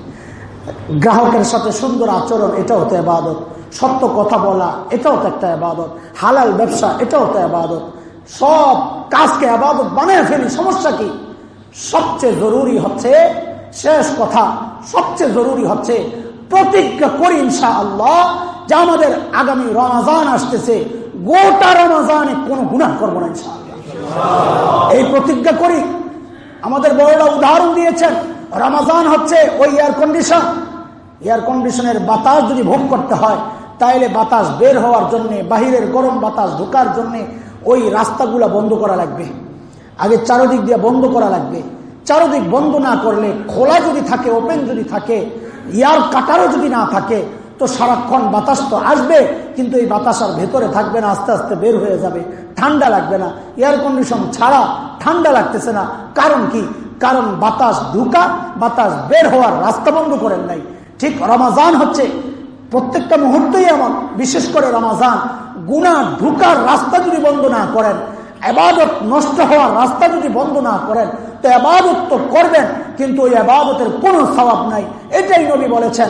গ্রাহকের সাথে সুন্দর আচরণ এটা হতে এবাদত। সত্য কথা বলা, এটাও তো একটা আবাদত। হালাল ব্যবসা, এটাও তো আবাদত। সব কাজকে আবাদত বানিয়ে ফেলি, সমস্যা কি? সবচেয়ে জরুরি হচ্ছে, শেষ কথা, সবচেয়ে জরুরি হচ্ছে, প্রতিজ্ঞা করি ইনশা আল্লাহ যে আমাদের আগামী রমাজান আসতেছে, গোটা রমাজানে কোনো গুণা করব না ইনশা এই প্রতিজ্ঞা করি। আমাদের বড়রা উদাহরণ দিয়েছেন, রমাজান হচ্ছে ওই এয়ার কন্ডিশন এয়ার কন্ডিশনের বাতাস যদি ভোগ করতে হয় তাইলে বাতাস বের হওয়ার জন্য, বাহিরের গরম বাতাস ঢোকার জন্য ওই রাস্তাগুলা বন্ধ করা লাগবে। আগে চারোদিক দিয়ে বন্ধ করা লাগবে। চারোদিক বন্ধ না করলে খোলা যদি থাকে ওপেন যদি থাকে, ইয়ার কাটারও যদি না থাকে, তো সারাক্ষণ বাতাস তো আসবে, কিন্তু এই বাতাস আর ভেতরে থাকবে না, আস্তে আস্তে বের হয়ে যাবে। ঠান্ডা লাগবে না। এয়ার কন্ডিশন ছাড়া ঠান্ডা লাগতেছে না। কারণ কি? কারণ বাতাস ঢুকা, বাতাস বের হওয়ার রাস্তা বন্ধ করেন নাই। ঠিক রমাজান হচ্ছে প্রত্যেকটা মুহূর্তেই এমন, বিশেষ করে রমাজান। গুণা ঢুকার রাস্তা যদি বন্ধ না করেন আবাদত নষ্ট হওয়ার রাস্তা যদি বন্ধ না করেন তো আবাদত তো করবেন, কিন্তু ওই আবাদতের কোনো স্বভাব নাই। এটাই নবী বলেছেন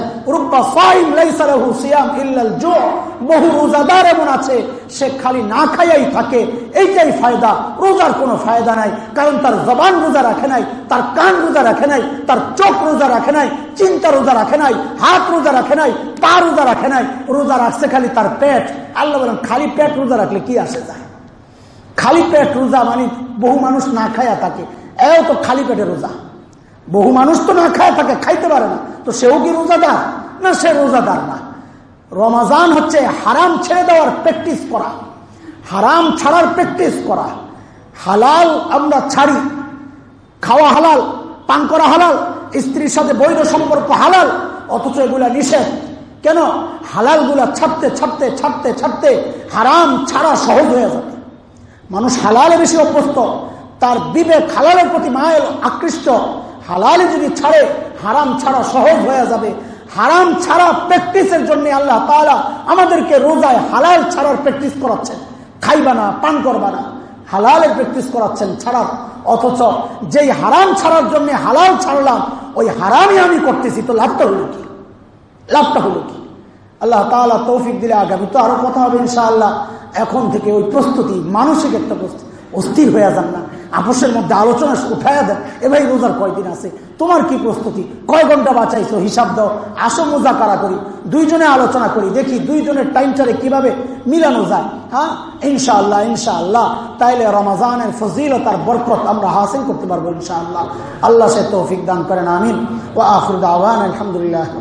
খালি রোজা রাখে নাই হাত রোজা রাখে নাই রোজা রাখে নাই, রোজা রাখছে খালি তার পেট। খালি পেট রোজা রাখলে কি আসে যায়? খালি পেট রোজা মানে বহু মানুষ না খায়া থাকে। এও তো খালি পেটে রোজা। বহু মানুষ তো না খায় থাকে খাইতে পারে না। তো সেও কি রোজাদার? না, সে রোজাদার না। রমাজান হচ্ছে হারাম ছেড়ে দেওয়ার প্র্যাকটিস করা। হারাম ছাড়ার প্র্যাকটিস করা। হালাল আমরা ছাড়ি। খাওয়া হালাল, পান করা হালাল, স্ত্রীর সাথে বৈধ সম্পর্ক হালাল, অথচ এগুলা নিষেধ। কেন? হালালগুলা ছাড়তে ছাড়তে ছাড়তে ছাড়তে হারাম ছাড়া সহজ হয়ে যাবে। মানুষ হালালে বেশি অভ্যস্ত। তার বিবেক হালালের প্রতি মায়ের আকৃষ্ট। হালালে যদি ছাড়ে, হারাম ছাড়া সহজ হয়ে যাবে। হারাম ছাড়া প্র্যাকটিসের জন্য আল্লাহ তালা আমাদেরকে রোজায় হালাল ছাড়ার প্র্যাকটিস করাচ্ছেন। খাইবা না, পান করবা না। হালালের প্র্যাকটিস করাচ্ছেন ছাড়ার। অথচ যেই হারাম ছাড়ার জন্য হালাল ছাড়লাম, ওই হারামই আমি করতেছি। তো লাভটা হলো কি? লাভটা হলো কি? আল্লাহ তালা তৌফিক দিলে আগামী তো আরও কথা হবে ইনশাআল্লাহ। এখন থেকে ওই প্রস্তুতি, মানসিক একটা প্রস্তুতি। অস্থির হয়ে যান না। আপোষের মধ্যে আলোচনা উঠাইয়া দেন। এবার রোজার কয়দিন আছে? তোমার কি প্রস্তুতি? কয় ঘণ্টা বাঁচাইছো? হিসাব দাও। আসো মোজা কারা। করি দুইজনে আলোচনা করি। দেখি দুইজনের টাইমটারে কীভাবে মিলানো যায়। হ্যাঁ? ইনশাআল্লাহ ইনশাআল্লাহ। তাইলে রমাজানের ফজিলতার বরকত আমরা হাসিল করতে পারব ইনশাআল্লাহ। আল্লাহ সে তৌফিক দান করেন। আমিন। ও আফরুদ আওয়ান আলহামদুলিল্লাহ।